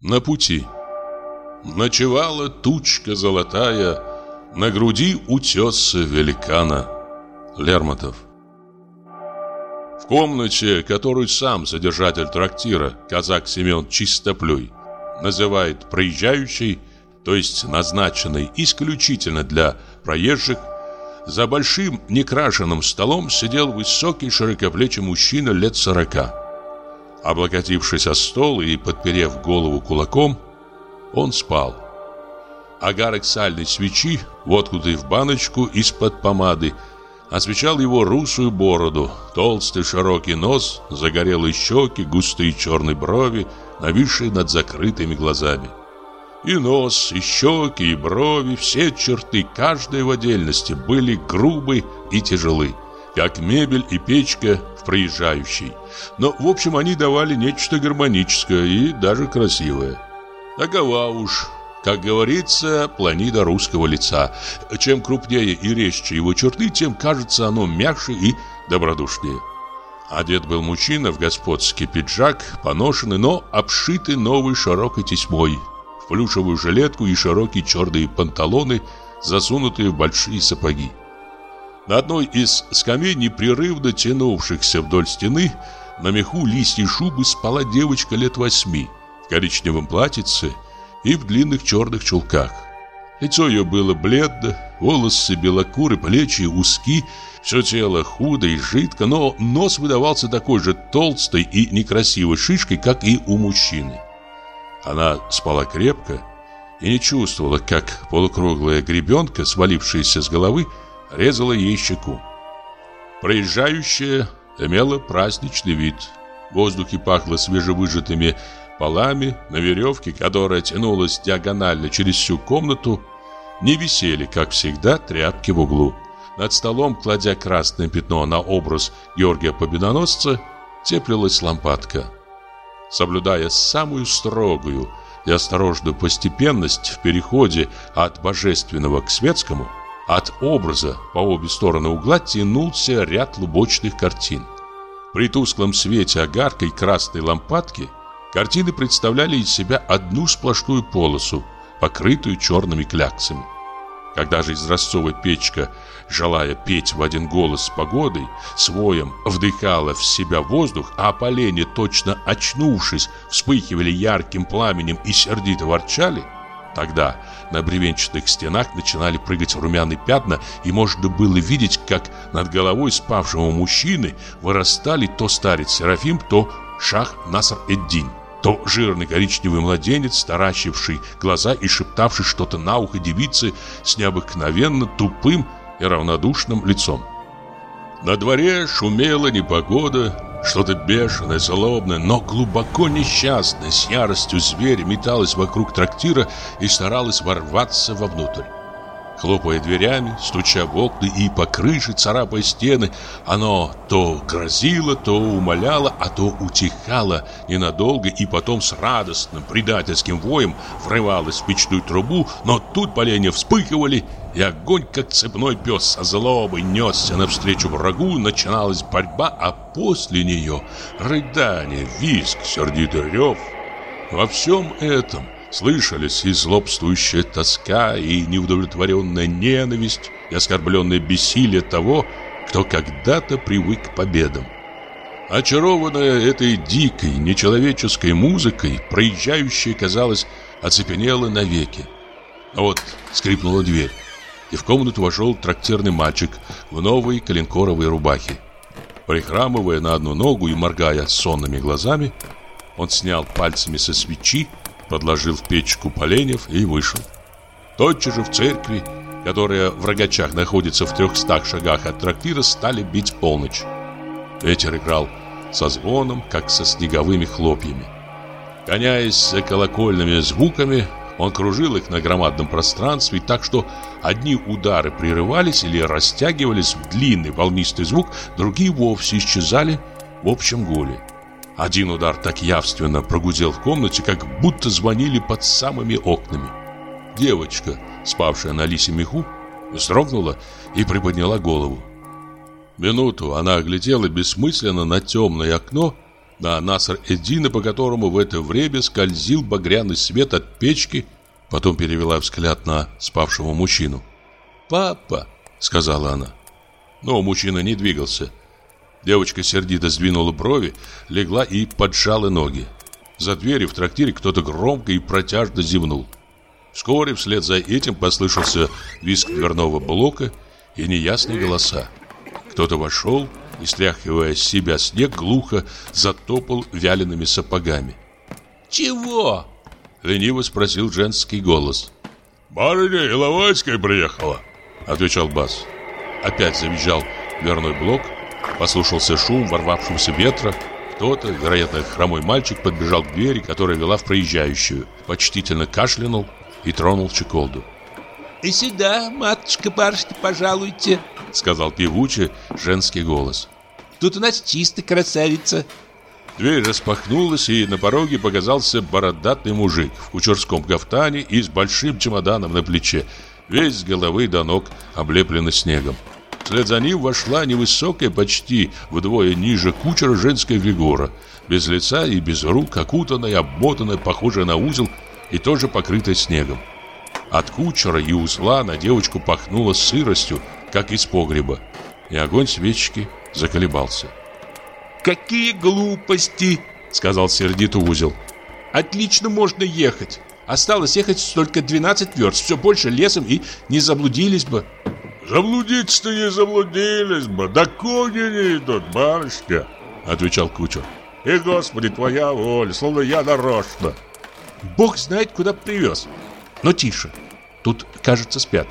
На пути. Ночевала тучка золотая На груди утеса великана. Лермонтов. В комнате, которую сам содержатель трактира, казак Семен Чистоплюй, называет проезжающей, то есть назначенной исключительно для проезжих, за большим некрашенным столом сидел высокий широкоплечий мужчина лет сорока. Облокотившись о стол и подперев голову кулаком, он спал. Агарок сальной свечи, воткнутый в баночку из-под помады, освещал его русую бороду, толстый широкий нос, загорелые щеки, густые черные брови, нависшие над закрытыми глазами. И нос, и щеки, и брови, все черты, каждой в отдельности, были грубы и тяжелы, как мебель и печка в проезжающей. Но, в общем, они давали нечто гармоническое и даже красивое. Такова уж, как говорится, планида русского лица. Чем крупнее и резче его черты, тем кажется оно мягче и добродушнее. Одет был мужчина в господский пиджак, поношенный, но обшитый новой широкой тесьмой, в плюшевую жилетку и широкие черные панталоны, засунутые в большие сапоги. На одной из скамей, непрерывно тянувшихся вдоль стены, на меху листья шубы спала девочка лет восьми в коричневом платьице и в длинных черных чулках. Лицо ее было бледно, волосы белокуры, плечи узки, все тело худо и жидко, но нос выдавался такой же толстой и некрасивой шишкой, как и у мужчины. Она спала крепко и не чувствовала, как полукруглая гребенка, свалившаяся с головы, резала ей щеку. Проезжающая имела праздничный вид. В воздухе пахло свежевыжатыми полами, на веревке, которая тянулась диагонально через всю комнату, не висели, как всегда, тряпки в углу. Над столом, кладя красное пятно на образ Георгия Победоносца, теплилась лампадка. Соблюдая самую строгую и осторожную постепенность в переходе от божественного к светскому, от образа по обе стороны угла тянулся ряд лубочных картин. При тусклом свете огарка и красной лампадки картины представляли из себя одну сплошную полосу, покрытую черными кляксами. Когда же изразцовая печка, желая петь в один голос с погодой, своем вдыхала в себя воздух, а поленья, точно очнувшись, вспыхивали ярким пламенем и сердито ворчали, тогда на бревенчатых стенах начинали прыгать румяные пятна, и можно было видеть, как над головой спавшего мужчины вырастали то старец Серафим, то шах Наср-эд-Дин то жирный коричневый младенец, таращивший глаза и шептавший что-то на ухо девицы с необыкновенно тупым и равнодушным лицом. На дворе шумела непогода, что-то бешеное, злобное, но глубоко несчастное, с яростью зверя металось вокруг трактира и старалось ворваться вовнутрь. Хлопая дверями, стуча в окна и по крыше, царапая стены, оно то грозило, то умоляло, а то утихало ненадолго и потом с радостным предательским воем врывалось в печную трубу, но тут поленья вспыхивали, и огонь, как цепной пес со злобой, несся навстречу врагу, начиналась борьба, а после нее рыдание, визг, сердитый рев. Во всем этом – Слышались и злобствующая тоска, и неудовлетворенная ненависть, и оскорбленное бессилие того, кто когда-то привык к победам. Очарованная этой дикой, нечеловеческой музыкой, проезжающая, казалось, оцепенела навеки. Вот скрипнула дверь, и в комнату вошел трактирный мальчик в новой коленкоровой рубахе. Прихрамывая на одну ногу и моргая сонными глазами, он снял пальцами со свечи подложил в печку поленьев и вышел. Тотчас же в церкви, которая в Рогачах находится в трехстах шагах от трактира, стали бить полночь. Ветер играл со звоном, как со снеговыми хлопьями. Гоняясь за колокольными звуками, он кружил их на громадном пространстве, так что одни удары прерывались или растягивались в длинный волнистый звук, другие вовсе исчезали в общем гуле. Один удар так явственно прогудел в комнате, как будто звонили под самыми окнами. Девочка, спавшая на лисе меху, вздрогнула и приподняла голову. Минуту она оглядела бессмысленно на темное окно, на Наср-Эддина, по которому в это время скользил багряный свет от печки, потом перевела взгляд на спавшего мужчину. «Папа!» — сказала она. Но мужчина не двигался. Девочка сердито сдвинула брови, легла и поджала ноги. За дверью в трактире кто-то громко и протяжно зевнул. Вскоре вслед за этим послышался визг дверного блока и неясные голоса. Кто-то вошел и, стряхивая с себя снег, глухо затопал вялеными сапогами. «Чего?» — лениво спросил женский голос. «Барыня Иловайская приехала», — отвечал бас. Опять завизжал дверной блок, послушался шум ворвавшегося ветра. Кто-то, вероятно, хромой мальчик, подбежал к двери, которая вела в проезжающую, почтительно кашлянул и тронул чеколду. «И сюда, матушка-барышня, пожалуйте», — сказал певучий женский голос. «Тут у нас чисто красавица». Дверь распахнулась, и на пороге показался бородатый мужик в кучерском гафтане и с большим чемоданом на плече, весь с головы до ног облепленный снегом. Вслед за ним вошла невысокая, почти вдвое ниже кучера женская фигура, без лица и без рук, окутанная, обмотанная, похожая на узел и тоже покрытая снегом. От кучера и узла на девочку пахнуло сыростью, как из погреба, и огонь свечки заколебался. «Какие глупости!» — сказал сердито узел. «Отлично можно ехать. Осталось ехать только 12 верст, все больше лесом и не заблудились бы». «Заблудиться-то не заблудились бы, да кони не идут, барышня!» — отвечал кучер. «И, Господи, твоя воля, словно я нарочно!» «Бог знает, куда привез. Но тише, тут, кажется, спят.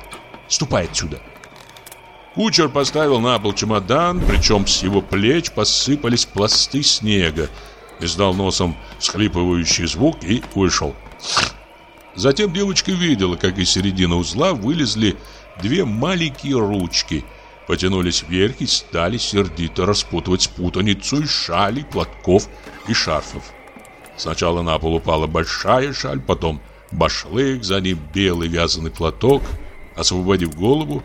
Ступай отсюда!» Кучер поставил на пол чемодан, причем с его плеч посыпались пласты снега. Издал носом всхлипывающий звук и вышел. Затем девочка видела, как из середины узла вылезли две маленькие ручки, потянулись вверх и стали сердито распутывать путаницу из шалей, платков и шарфов. Сначала на пол упала большая шаль, потом башлык, за ним белый вязаный платок. Освободив голову,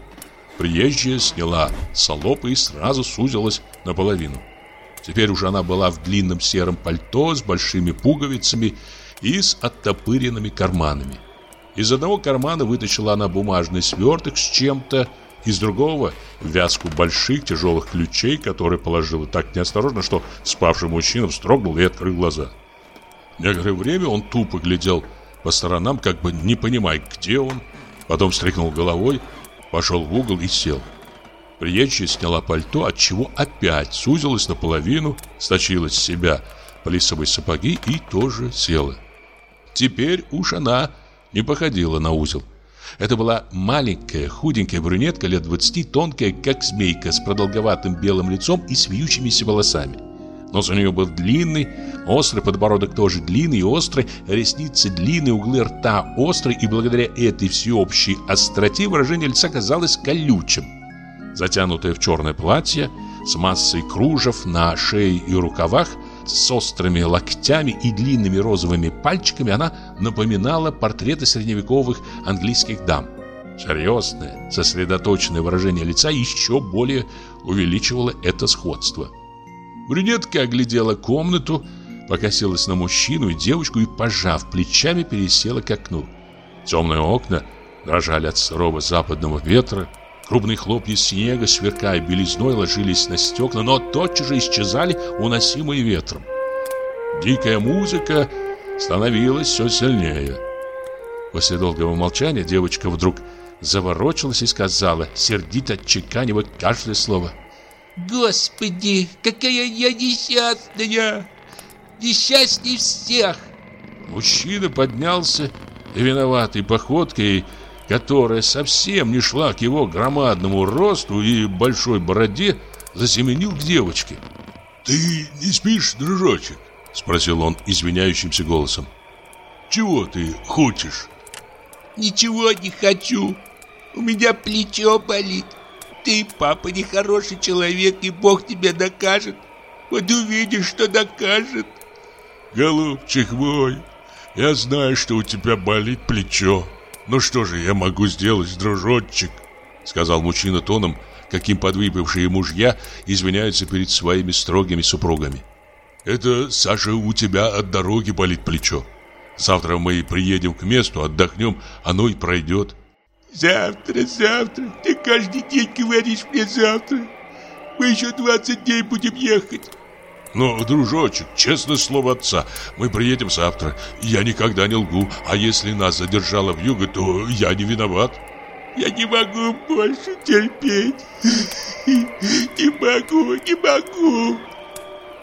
Приезжая сняла салопы и сразу сузилась наполовину. Теперь уже она была в длинном сером пальто с большими пуговицами и с оттопыренными карманами. Из одного кармана вытащила она бумажный сверток с чем-то, из другого – вязку больших тяжелых ключей, которые положила так неосторожно, что спавший мужчина вздрогнул и открыл глаза. Некоторое время он тупо глядел по сторонам, как бы не понимая, где он, потом встряхнул головой – Пошел в угол и сел. Приезжая сняла пальто, от чего опять сузилась наполовину, сточила с себя плисовые сапоги и тоже села. Теперь уж она не походила на узел. Это была маленькая, худенькая брюнетка лет двадцати, тонкая, как змейка, с продолговатым белым лицом и с вьющимися волосами. Нос у нее был длинный, острый подбородок тоже длинный и острый, ресницы длинные, углы рта острые, и благодаря этой всеобщей остроте выражение лица казалось колючим. Затянутое в черное платье, с массой кружев на шее и рукавах, с острыми локтями и длинными розовыми пальчиками, она напоминала портреты средневековых английских дам. Серьезное, сосредоточенное выражение лица еще более увеличивало это сходство. Брюнетка оглядела комнату, покосилась на мужчину и девочку и, пожав плечами, пересела к окну. Темные окна дрожали от сырого западного ветра, крупные хлопья снега, сверкая белизной, ложились на стекла, но тотчас же исчезали, уносимые ветром. Дикая музыка становилась все сильнее. После долгого молчания девочка вдруг заворочилась и сказала, сердито отчеканивая каждое слово – Господи, какая я несчастная! Несчастней всех! Мужчина поднялся и виноватой походкой, которая совсем не шла к его громадному росту и большой бороде, засеменил к девочке. «Ты не спишь, дружочек?» — спросил он извиняющимся голосом. «Чего ты хочешь?» «Ничего не хочу. У меня плечо болит. Ты, папа, нехороший человек, и Бог тебя докажет. Вот увидишь, что докажет. Голубчик мой, я знаю, что у тебя болит плечо. Ну что же я могу сделать, дружочек? Сказал мужчина тоном, каким подвыпившие мужья извиняются перед своими строгими супругами. Это, Саша, у тебя от дороги болит плечо. Завтра мы приедем к месту, отдохнем, оно и пройдет. Завтра, завтра. Ты каждый день говоришь мне завтра. Мы еще 20 дней будем ехать. Но, дружочек, честное слово отца, мы приедем завтра. Я никогда не лгу, а если нас задержало в юго, то я не виноват. Я не могу больше терпеть. Не могу, не могу.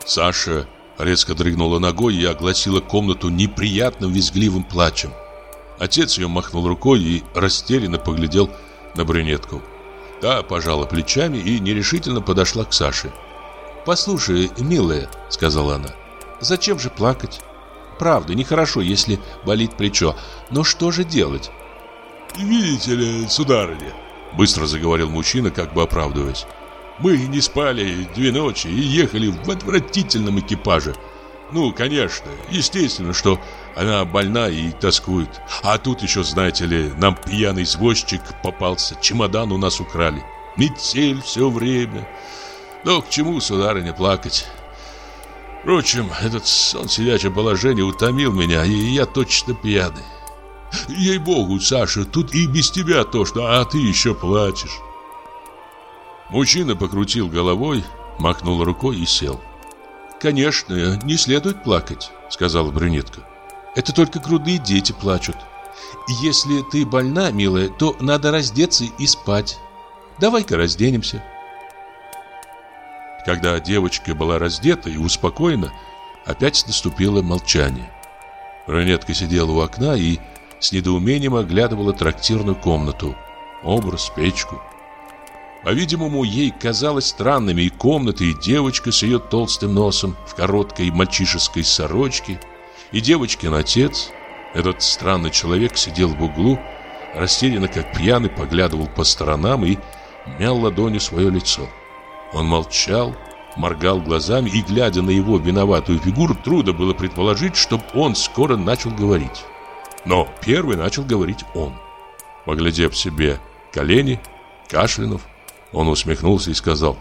Саша резко дрыгнула ногой и огласила комнату неприятным визгливым плачем. Отец ее махнул рукой и растерянно поглядел на брюнетку. Та пожала плечами и нерешительно подошла к Саше. «Послушай, милая», — сказала она, — «зачем же плакать? Правда, нехорошо, если болит плечо, но что же делать?» «Видите ли, сударыня», — быстро заговорил мужчина, как бы оправдываясь, «мы не спали две ночи и ехали в отвратительном экипаже. Ну, конечно, естественно, что она больна и тоскует. А тут еще, знаете ли, нам пьяный извозчик попался, чемодан у нас украли. Метель все время. Но к чему, сударыня, плакать? Впрочем, этот сон сидячее положение утомил меня, и я точно пьяный. Ей-богу, Саша, тут и без тебя то, что, а ты еще плачешь. Мужчина покрутил головой, махнул рукой и сел. «Конечно, не следует плакать», — сказала брюнетка. «Это только грудные дети плачут. Если ты больна, милая, то надо раздеться и спать. Давай-ка разденемся». Когда девочка была раздета и успокоена, опять наступило молчание. Брюнетка сидела у окна и с недоумением оглядывала трактирную комнату, образ, печку. По-видимому, ей казалось странными и комната, и девочка с ее толстым носом в короткой мальчишеской сорочке, и девочкин отец. Этот странный человек сидел в углу, растерянно, как пьяный, поглядывал по сторонам и мял ладонью свое лицо. Он молчал, моргал глазами, и, глядя на его виноватую фигуру, трудно было предположить, чтобы он скоро начал говорить. Но первый начал говорить он. Поглядев себе колени, кашлянув, он усмехнулся и сказал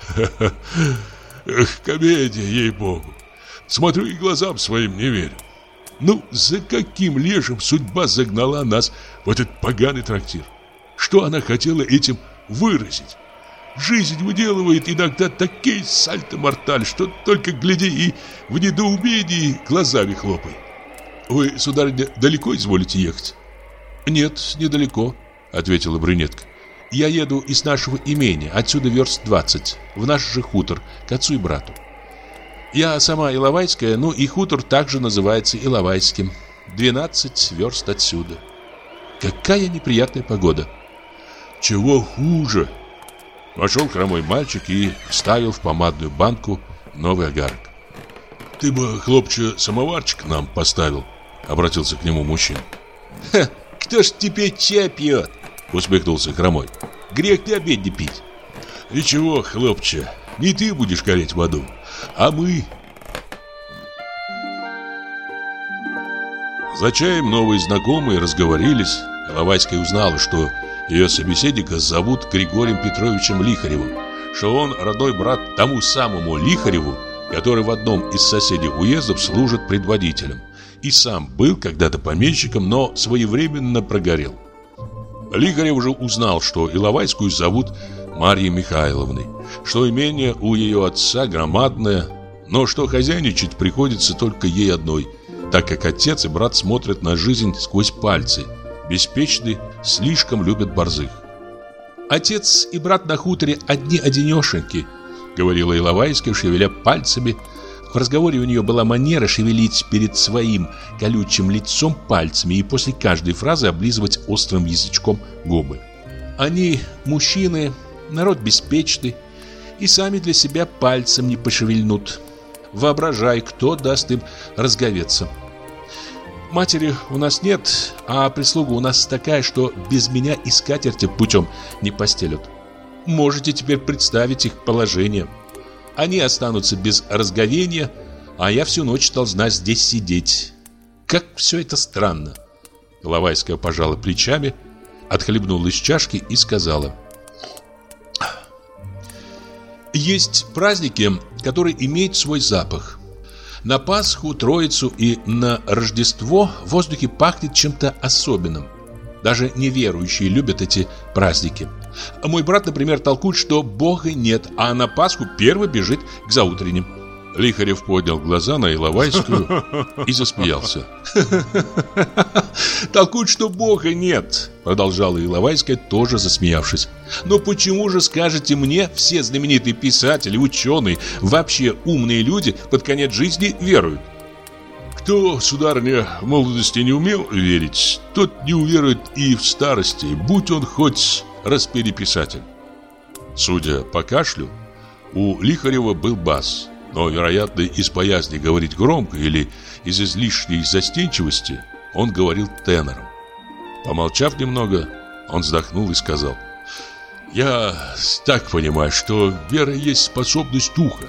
«Ха-ха, эх, комедия, ей-богу! Смотрю и глазам своим не верю. Ну, за каким лешим судьба загнала нас в этот поганый трактир? Что она хотела этим выразить? Жизнь выделывает иногда такие сальто-морталь, что только гляди и в недоумении глазами хлопай. Вы, сударыня, далеко изволите ехать? Нет, недалеко, ответила брюнетка. Я еду из нашего имения, отсюда верст 20, в наш же хутор, к отцу и брату. Я сама Иловайская, ну и хутор также называется Иловайским. 12 верст отсюда. Какая неприятная погода. Чего хуже? Вошел хромой мальчик и вставил в помадную банку новый огарок. Ты бы, хлопче, самоварчик нам поставил, обратился к нему мужчина. Ха, кто ж теперь чай пьет? Усмехнулся хромой. Грех не обед не пить. Ничего, хлопче, не ты будешь гореть в аду, а мы. За чаем новые знакомые разговорились. Иловайская узнала, что ее собеседника зовут Григорием Петровичем Лихаревым, что он родной брат тому самому Лихареву, который в одном из соседних уездов служит предводителем и сам был когда-то помещиком, но своевременно прогорел. Лихарев уже узнал, что Иловайскую зовут Марьей Михайловной, что имение у ее отца громадное, но что хозяйничать приходится только ей одной, так как отец и брат смотрят на жизнь сквозь пальцы, беспечны, слишком любят борзых. «Отец и брат на хуторе одни-одинешеньки», — говорила Иловайская, шевеля пальцами, — в разговоре у нее была манера шевелить перед своим колючим лицом пальцами и после каждой фразы облизывать острым язычком губы. Они мужчины, народ беспечный, и сами для себя пальцем не пошевельнут. Воображай, кто даст им разговеться. Матери у нас нет, а прислуга у нас такая, что без меня и скатерти путем не постелют. Можете теперь представить их положение. Они останутся без разговения, а я всю ночь должна здесь сидеть. Как все это странно. Лавайская пожала плечами, отхлебнула из чашки и сказала. Есть праздники, которые имеют свой запах. На Пасху, Троицу и на Рождество в воздухе пахнет чем-то особенным. Даже неверующие любят эти праздники. Мой брат, например, толкует, что Бога нет, а на Пасху первый бежит к заутренним. Лихарев поднял глаза на Иловайскую и засмеялся. «Толкуют, что Бога нет», — продолжала Иловайская, тоже засмеявшись. «Но почему же, скажете мне, все знаменитые писатели, ученые, вообще умные люди под конец жизни веруют?» Кто, сударыня, в молодости не умел верить, тот не уверует и в старости, будь он хоть распереписатель. Судя по кашлю, у Лихарева был бас — но, вероятно, из боязни говорить громко или из излишней застенчивости он говорил тенором. Помолчав немного, он вздохнул и сказал «Я так понимаю, что вера есть способность духа.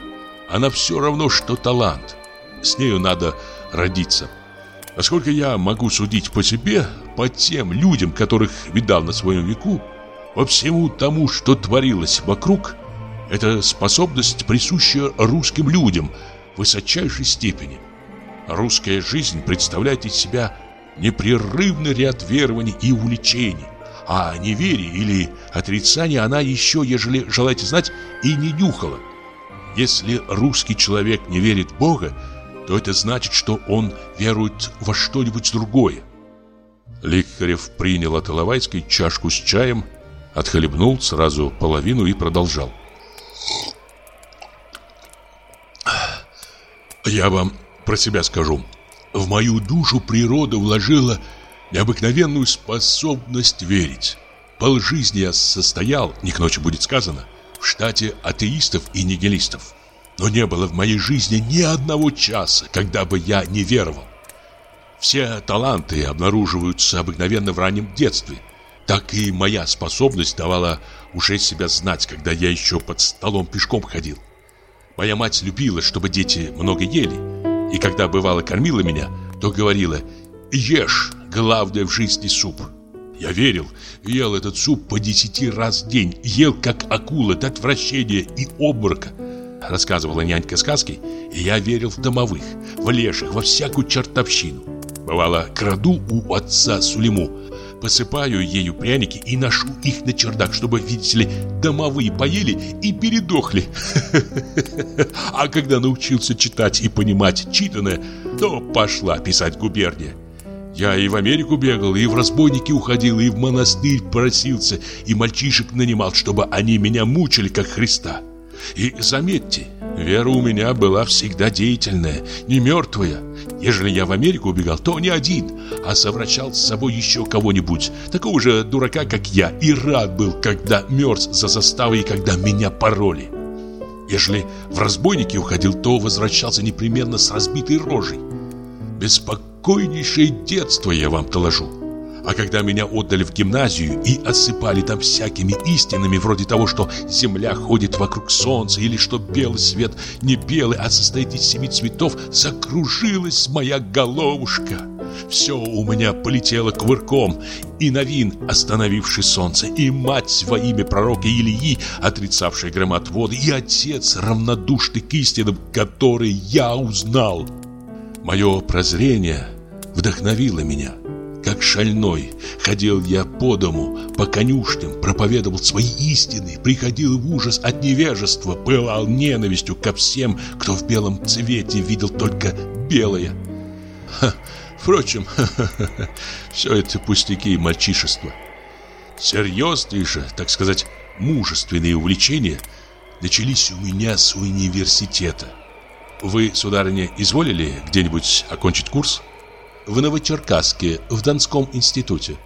Она все равно, что талант. С нею надо родиться. Насколько я могу судить по себе, по тем людям, которых видал на своем веку, по всему тому, что творилось вокруг – это способность, присущая русским людям в высочайшей степени. Русская жизнь представляет из себя непрерывный ряд верований и увлечений. А неверие или отрицание она еще, ежели желаете знать, и не нюхала. Если русский человек не верит в Бога, то это значит, что он верует во что-нибудь другое. Лихарев принял от Иловайской чашку с чаем, отхлебнул сразу половину и продолжал. Я вам про себя скажу. В мою душу природа вложила необыкновенную способность верить. Полжизни я состоял, не к ночи будет сказано, в штате атеистов и нигилистов. Но не было в моей жизни ни одного часа, когда бы я не веровал. Все таланты обнаруживаются обыкновенно в раннем детстве. Так и моя способность давала уже себя знать, когда я еще под столом пешком ходил. Моя мать любила, чтобы дети много ели. И когда бывало кормила меня, то говорила «Ешь, главное в жизни суп». Я верил, ел этот суп по десяти раз в день, ел как акула до отвращения и обморока. Рассказывала нянька сказки, и я верил в домовых, в леших, во всякую чертовщину. Бывало, краду у отца Сулиму, посыпаю ею пряники и ношу их на чердак, чтобы, видите ли, домовые поели и передохли. А когда научился читать и понимать читанное, то пошла писать губерния. Я и в Америку бегал, и в разбойники уходил, и в монастырь просился, и мальчишек нанимал, чтобы они меня мучили, как Христа. И заметьте, вера у меня была всегда деятельная, не мертвая. Ежели я в Америку убегал, то не один, а совращал с собой еще кого-нибудь, такого же дурака, как я, и рад был, когда мерз за заставой и когда меня пороли. Ежели в разбойники уходил, то возвращался непременно с разбитой рожей. Беспокойнейшее детство я вам доложу. А когда меня отдали в гимназию и осыпали там всякими истинами, вроде того, что Земля ходит вокруг Солнца, или что белый свет не белый, а состоит из семи цветов, закружилась моя головушка. Все у меня полетело кувырком, и Новин, остановивший солнце, и мать во имя пророка Илии, отрицавшая громотводы, и отец, равнодушный к истинам, который я узнал. Мое прозрение вдохновило меня – как шальной. Ходил я по дому, по конюшням, проповедовал свои истины, приходил в ужас от невежества, пылал ненавистью ко всем, кто в белом цвете видел только белое. Ха, впрочем, все это пустяки и мальчишество. Серьезные же, так сказать, мужественные увлечения начались у меня с университета. Вы, сударыня, изволили где-нибудь окончить курс? В Новочеркасске, в Донском институте.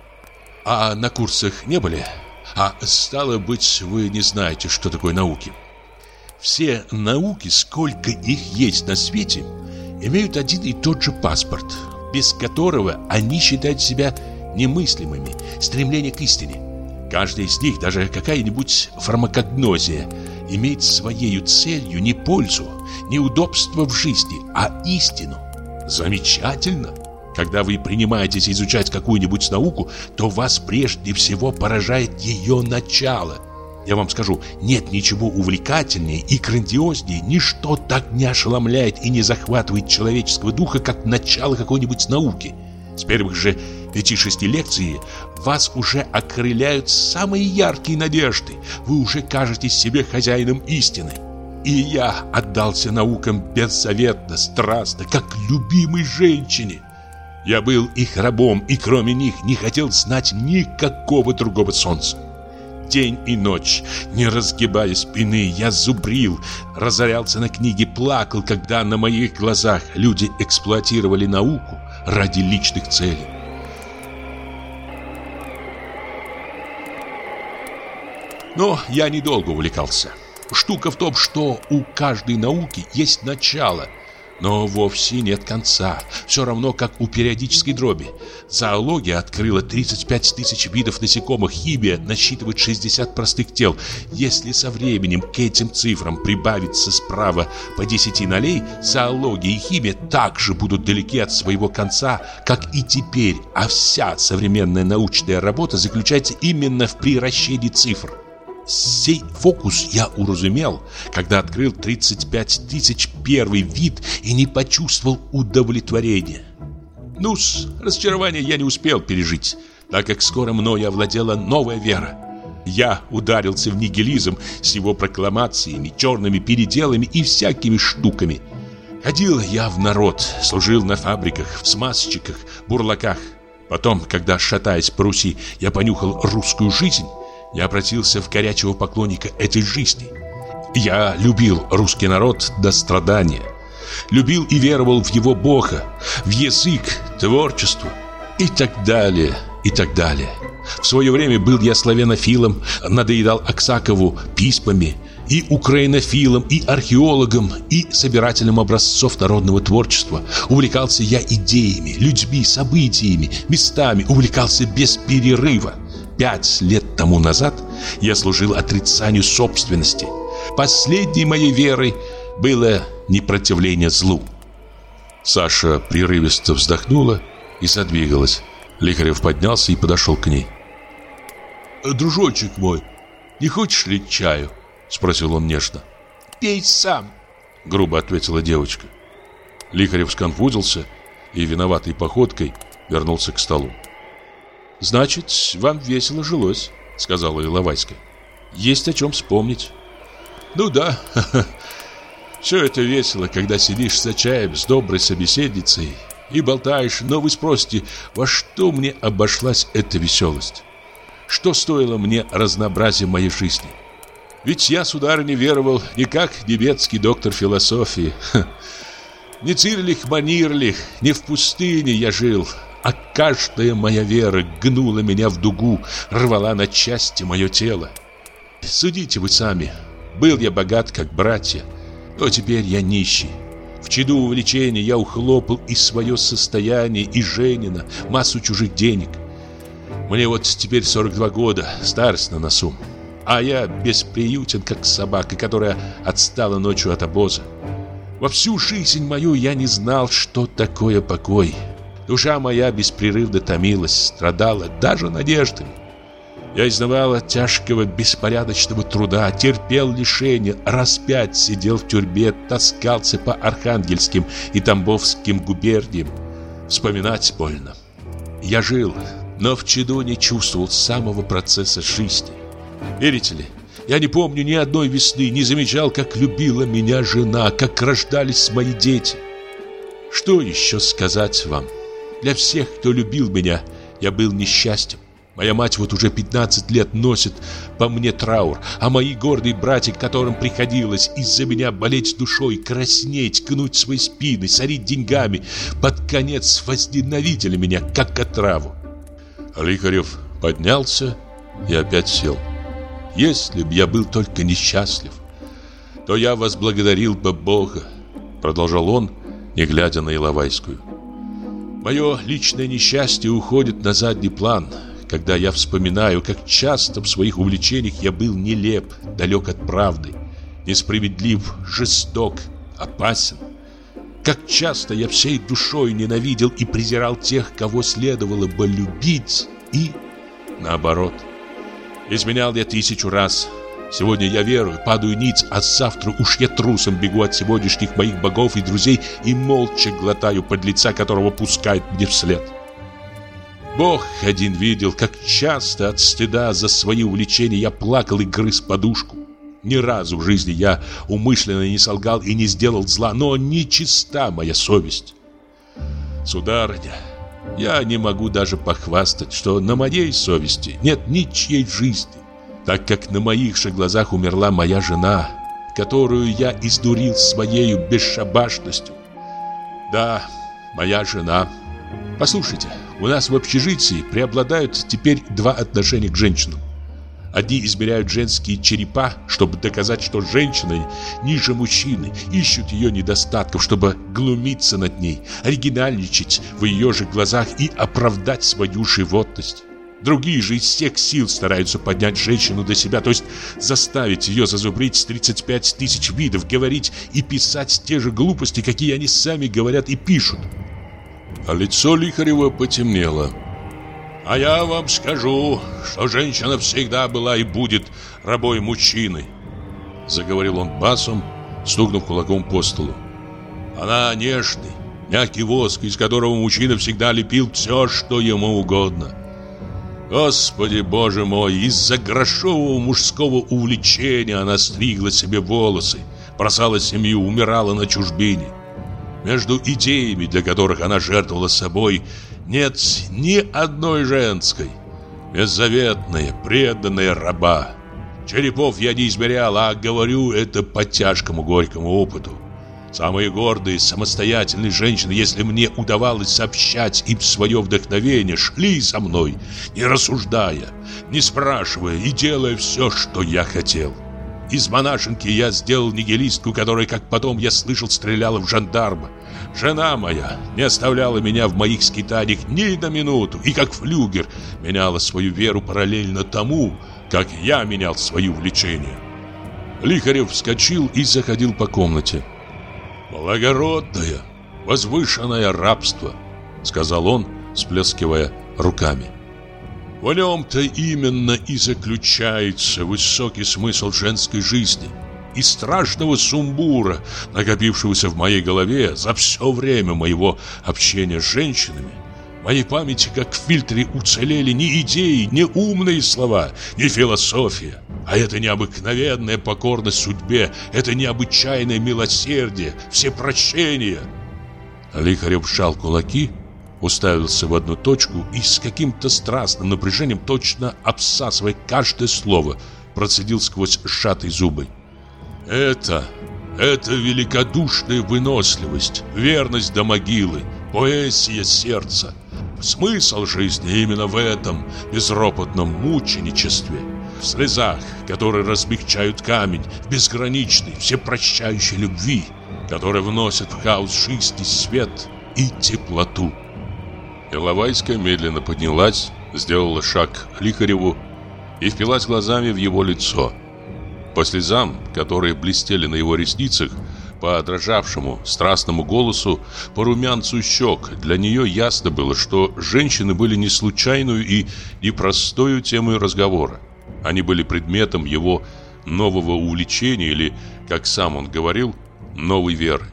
А на курсах не были? А стало быть, вы не знаете, что такое науки. Все науки, сколько их есть на свете, имеют один и тот же паспорт, без которого они считают себя немыслимыми, стремление к истине. Каждая из них, даже какая-нибудь фармакогнозия, имеет своей целью не пользу, не удобство в жизни, а истину. Замечательно! Когда вы принимаетесь изучать какую-нибудь науку, то вас прежде всего поражает ее начало. Я вам скажу, нет ничего увлекательнее и грандиознее, ничто так не ошеломляет и не захватывает человеческого духа, как начало какой-нибудь науки. С первых же пяти-шести лекций вас уже окрыляют самые яркие надежды. Вы уже кажетесь себе хозяином истины. И я отдался наукам беззаветно, страстно, как любимой женщине. Я был их рабом, и кроме них не хотел знать никакого другого солнца день и ночь. Не разгибая спины, я зубрил, разорялся на книги, плакал, когда на моих глазах люди эксплуатировали науку ради личных целей. Но я недолго увлекался. Штука в том, что у каждой науки есть начало – но вовсе нет конца. Все равно, как у периодической дроби. Зоология открыла 35 тысяч видов насекомых, химия насчитывает 60 простых тел. Если со временем к этим цифрам прибавится справа по 10 нолей, зоология и химия также будут далеки от своего конца, как и теперь. А вся современная научная работа заключается именно в приращении цифр. Сей фокус я уразумел, когда открыл 35 тысяч первый вид и не почувствовал удовлетворения. ну разочарование я не успел пережить, так как скоро мною овладела новая вера. Я ударился в нигилизм с его прокламациями, черными переделами и всякими штуками. Ходил я в народ, служил на фабриках, в смазчиках, бурлаках. Потом, когда, шатаясь по Руси, я понюхал русскую жизнь, я обратился в горячего поклонника этой жизни. Я любил русский народ до страдания. Любил и веровал в его Бога, в язык, творчество и так далее, и так далее. В свое время был я славянофилом, надоедал Аксакову письмами, и украинофилом, и археологом, и собирателем образцов народного творчества. Увлекался я идеями, людьми, событиями, местами, увлекался без перерыва пять лет тому назад я служил отрицанию собственности. Последней моей верой было непротивление злу. Саша прерывисто вздохнула и задвигалась. Лихарев поднялся и подошел к ней. «Дружочек мой, не хочешь ли чаю?» Спросил он нежно. «Пей сам», — грубо ответила девочка. Лихарев сконфузился и виноватой походкой вернулся к столу. «Значит, вам весело жилось», — сказала Иловайская. «Есть о чем вспомнить». «Ну да, все это весело, когда сидишь за чаем с доброй собеседницей и болтаешь, но вы спросите, во что мне обошлась эта веселость? Что стоило мне разнообразие моей жизни? Ведь я, сударыня, веровал не как немецкий доктор философии. Не Цирлих Манирлих, не в пустыне я жил, а каждая моя вера гнула меня в дугу, рвала на части мое тело. Судите вы сами. Был я богат, как братья, но теперь я нищий. В чаду увлечения я ухлопал и свое состояние, и Женина, массу чужих денег. Мне вот теперь 42 года, старость на носу. А я бесприютен, как собака, которая отстала ночью от обоза. Во всю жизнь мою я не знал, что такое покой. Душа моя беспрерывно томилась, страдала даже надеждами. Я изнывал от тяжкого беспорядочного труда, терпел лишения, распять сидел в тюрьме, таскался по Архангельским и Тамбовским губерниям. Вспоминать больно. Я жил, но в чаду не чувствовал самого процесса жизни. Верите ли, я не помню ни одной весны, не замечал, как любила меня жена, как рождались мои дети. Что еще сказать вам? Для всех, кто любил меня, я был несчастьем. Моя мать вот уже 15 лет носит по мне траур, а мои гордые братья, которым приходилось из-за меня болеть душой, краснеть, гнуть свои спины, сорить деньгами, под конец возненавидели меня, как отраву. Лихарев поднялся и опять сел. Если б я был только несчастлив, то я возблагодарил бы Бога, продолжал он, не глядя на Иловайскую. Мое личное несчастье уходит на задний план, когда я вспоминаю, как часто в своих увлечениях я был нелеп, далек от правды, несправедлив, жесток, опасен. Как часто я всей душой ненавидел и презирал тех, кого следовало бы любить, и наоборот. Изменял я тысячу раз, Сегодня я верую, падаю ниц, а завтра уж я трусом бегу от сегодняшних моих богов и друзей и молча глотаю под лица, которого пускают мне вслед. Бог один видел, как часто от стыда за свои увлечения я плакал и грыз подушку. Ни разу в жизни я умышленно не солгал и не сделал зла, но не чиста моя совесть. Сударыня, я не могу даже похвастать, что на моей совести нет ничьей жизни, так как на моих же глазах умерла моя жена, которую я издурил своей бесшабашностью. Да, моя жена. Послушайте, у нас в общежитии преобладают теперь два отношения к женщинам. Одни измеряют женские черепа, чтобы доказать, что женщина ниже мужчины, ищут ее недостатков, чтобы глумиться над ней, оригинальничать в ее же глазах и оправдать свою животность. Другие же из всех сил стараются поднять женщину до себя, то есть заставить ее зазубрить 35 тысяч видов, говорить и писать те же глупости, какие они сами говорят и пишут. А лицо Лихарева потемнело. А я вам скажу, что женщина всегда была и будет рабой мужчины, заговорил он басом, стукнув кулаком по столу. Она нежный, мягкий воск, из которого мужчина всегда лепил все, что ему угодно. Господи Боже мой, из-за грошового мужского увлечения она стригла себе волосы, бросала семью, умирала на чужбине. Между идеями, для которых она жертвовала собой, нет ни одной женской. Беззаветная, преданная раба. Черепов я не измерял, а говорю это по тяжкому горькому опыту. Самые гордые, самостоятельные женщины, если мне удавалось сообщать им свое вдохновение, шли за мной, не рассуждая, не спрашивая и делая все, что я хотел. Из монашенки я сделал нигилистку, которая, как потом я слышал, стреляла в жандарма. Жена моя не оставляла меня в моих скитаниях ни на минуту, и как флюгер меняла свою веру параллельно тому, как я менял свои увлечения. Лихарев вскочил и заходил по комнате. «Благородное, возвышенное рабство», — сказал он, сплескивая руками. В нем-то именно и заключается высокий смысл женской жизни и страшного сумбура, накопившегося в моей голове за все время моего общения с женщинами. В моей памяти, как в фильтре, уцелели ни идеи, ни умные слова, ни философия. А это необыкновенная покорность судьбе, это необычайное милосердие, все прощения. Лихарев сжал кулаки уставился в одну точку и с каким-то страстным напряжением, точно обсасывая каждое слово, процедил сквозь сжатые зубы. «Это, это великодушная выносливость, верность до могилы, поэзия сердца. Смысл жизни именно в этом безропотном мученичестве, в слезах, которые размягчают камень, в безграничной, всепрощающей любви, которая вносит в хаос жизни свет и теплоту. Иловайская медленно поднялась, сделала шаг к Лихареву и впилась глазами в его лицо. По слезам, которые блестели на его ресницах, по дрожавшему страстному голосу, по румянцу щек, для нее ясно было, что женщины были не случайную и непростою темой разговора. Они были предметом его нового увлечения или, как сам он говорил, новой веры.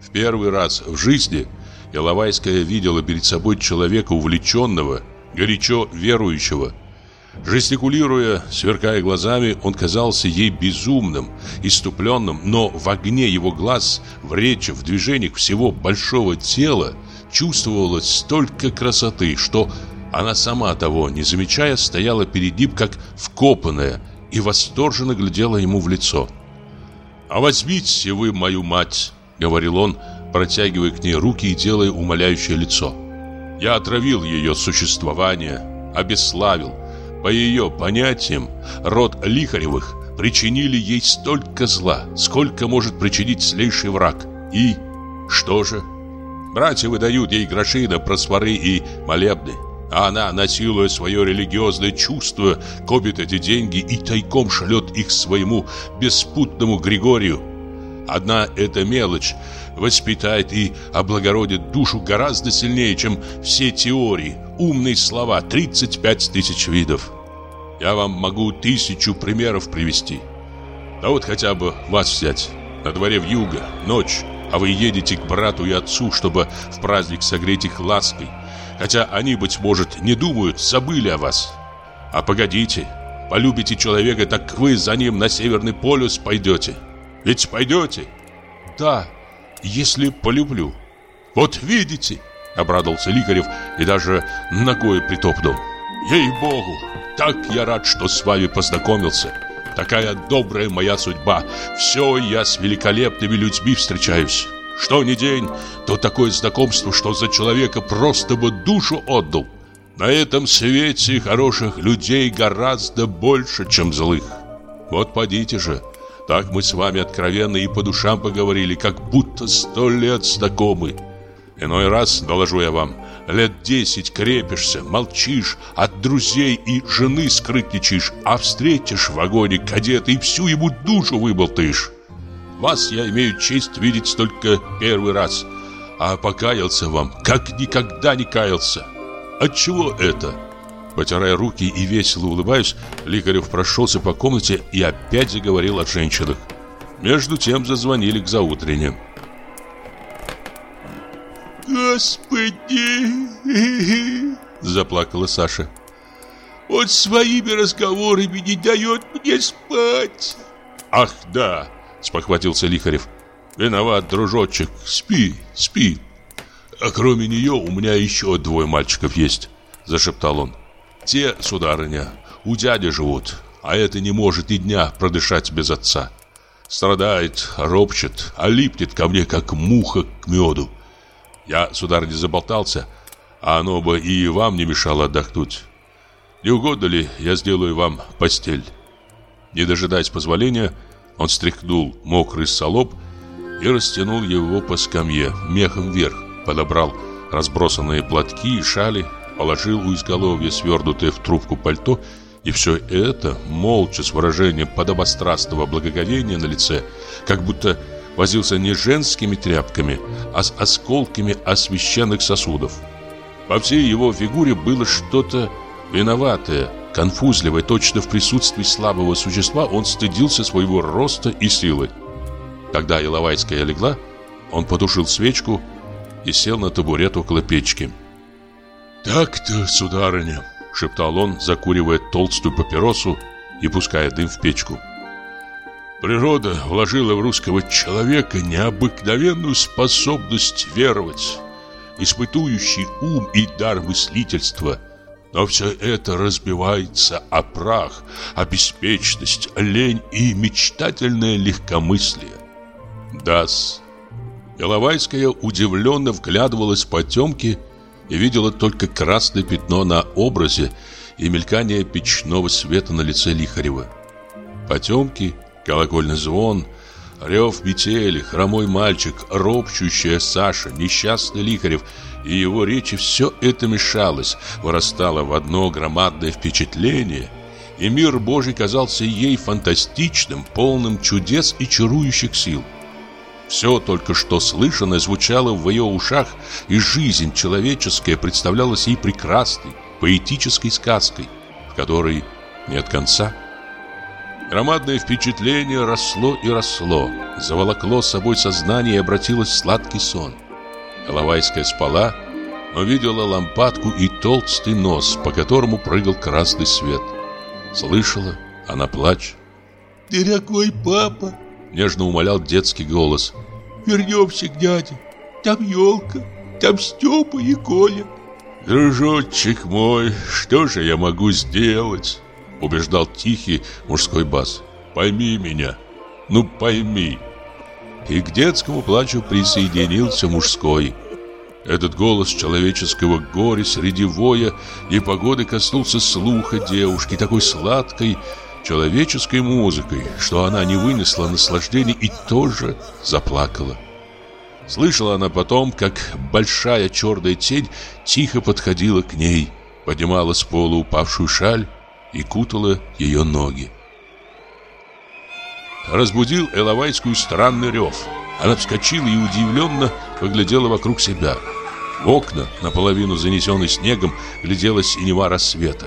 В первый раз в жизни – Иловайская видела перед собой человека увлеченного, горячо верующего. Жестикулируя, сверкая глазами, он казался ей безумным, иступленным, но в огне его глаз, в речи, в движениях всего большого тела чувствовалось столько красоты, что она сама того не замечая стояла перед ним как вкопанная и восторженно глядела ему в лицо. «А возьмите вы мою мать», — говорил он, — протягивая к ней руки и делая умоляющее лицо. Я отравил ее существование, обесславил. По ее понятиям, род Лихаревых причинили ей столько зла, сколько может причинить злейший враг. И что же? Братья выдают ей гроши на просворы и молебны. А она, насилуя свое религиозное чувство, копит эти деньги и тайком шлет их своему беспутному Григорию. Одна эта мелочь воспитает и облагородит душу гораздо сильнее, чем все теории, умные слова, 35 тысяч видов. Я вам могу тысячу примеров привести. Да вот хотя бы вас взять. На дворе в юго, ночь, а вы едете к брату и отцу, чтобы в праздник согреть их лаской. Хотя они, быть может, не думают, забыли о вас. А погодите, полюбите человека, так вы за ним на Северный полюс пойдете. Ведь пойдете? Да, если полюблю. Вот видите, обрадовался Ликарев и даже ногой притопнул. Ей-богу, так я рад, что с вами познакомился. Такая добрая моя судьба. Все я с великолепными людьми встречаюсь. Что ни день, то такое знакомство, что за человека просто бы душу отдал. На этом свете хороших людей гораздо больше, чем злых. Вот подите же. Так мы с вами откровенно и по душам поговорили, как будто сто лет знакомы. Иной раз, доложу я вам, лет десять крепишься, молчишь, от друзей и жены скрытничаешь, а встретишь в вагоне кадета и всю ему душу выболтаешь. Вас я имею честь видеть только первый раз, а покаялся вам, как никогда не каялся. Отчего это? Потирая руки и весело улыбаясь, Ликарев прошелся по комнате и опять заговорил о женщинах. Между тем зазвонили к заутренне. «Господи!» – заплакала Саша. «Он своими разговорами не дает мне спать!» «Ах, да!» – спохватился Лихарев. «Виноват, дружочек, спи, спи!» «А кроме нее у меня еще двое мальчиков есть», – зашептал он. «Те, сударыня, у дяди живут, а это не может и дня продышать без отца. Страдает, ропчет, а липнет ко мне, как муха к меду. Я, сударыня, заболтался, а оно бы и вам не мешало отдохнуть. Не угодно ли, я сделаю вам постель?» Не дожидаясь позволения, он стряхнул мокрый солоб и растянул его по скамье, мехом вверх, подобрал разбросанные платки и шали, положил у изголовья свернутое в трубку пальто и все это, молча, с выражением подобострастного благоговения на лице, как будто возился не женскими тряпками, а с осколками освященных сосудов. Во всей его фигуре было что-то виноватое, конфузливое, точно в присутствии слабого существа он стыдился своего роста и силы. Когда Иловайская легла, он потушил свечку и сел на табурет около печки. «Так-то, сударыня», — шептал он, закуривая толстую папиросу и пуская дым в печку. Природа вложила в русского человека необыкновенную способность веровать, испытующий ум и дар мыслительства. Но все это разбивается о прах, о беспечность, лень и мечтательное легкомыслие. Дас. Иловайская удивленно вглядывалась в потемки и видела только красное пятно на образе и мелькание печного света на лице Лихарева. Потемки Колокольный звон, рев метели, хромой мальчик, ропчущая Саша, несчастный Лихарев и его речи все это мешалось, вырастало в одно громадное впечатление, и мир Божий казался ей фантастичным, полным чудес и чарующих сил. Все только что слышанное звучало в ее ушах, и жизнь человеческая представлялась ей прекрасной, поэтической сказкой, в которой нет конца. Громадное впечатление росло и росло, заволокло собой сознание и обратилось в сладкий сон. Головайская спала, но видела лампадку и толстый нос, по которому прыгал красный свет. Слышала она плач. «Дорогой папа!» — нежно умолял детский голос. «Вернемся к дяде. Там елка, там Степа и Коля». «Дружочек мой, что же я могу сделать?» Убеждал тихий мужской бас. «Пойми меня, ну пойми!» И к детскому плачу присоединился мужской. Этот голос человеческого горя среди воя и погоды коснулся слуха девушки, такой сладкой человеческой музыкой, что она не вынесла наслаждения и тоже заплакала. Слышала она потом, как большая черная тень тихо подходила к ней, поднимала с пола упавшую шаль и кутала ее ноги. Разбудил Эловайскую странный рев. Она вскочила и удивленно поглядела вокруг себя. В окна, наполовину занесенный снегом, глядела синева рассвета.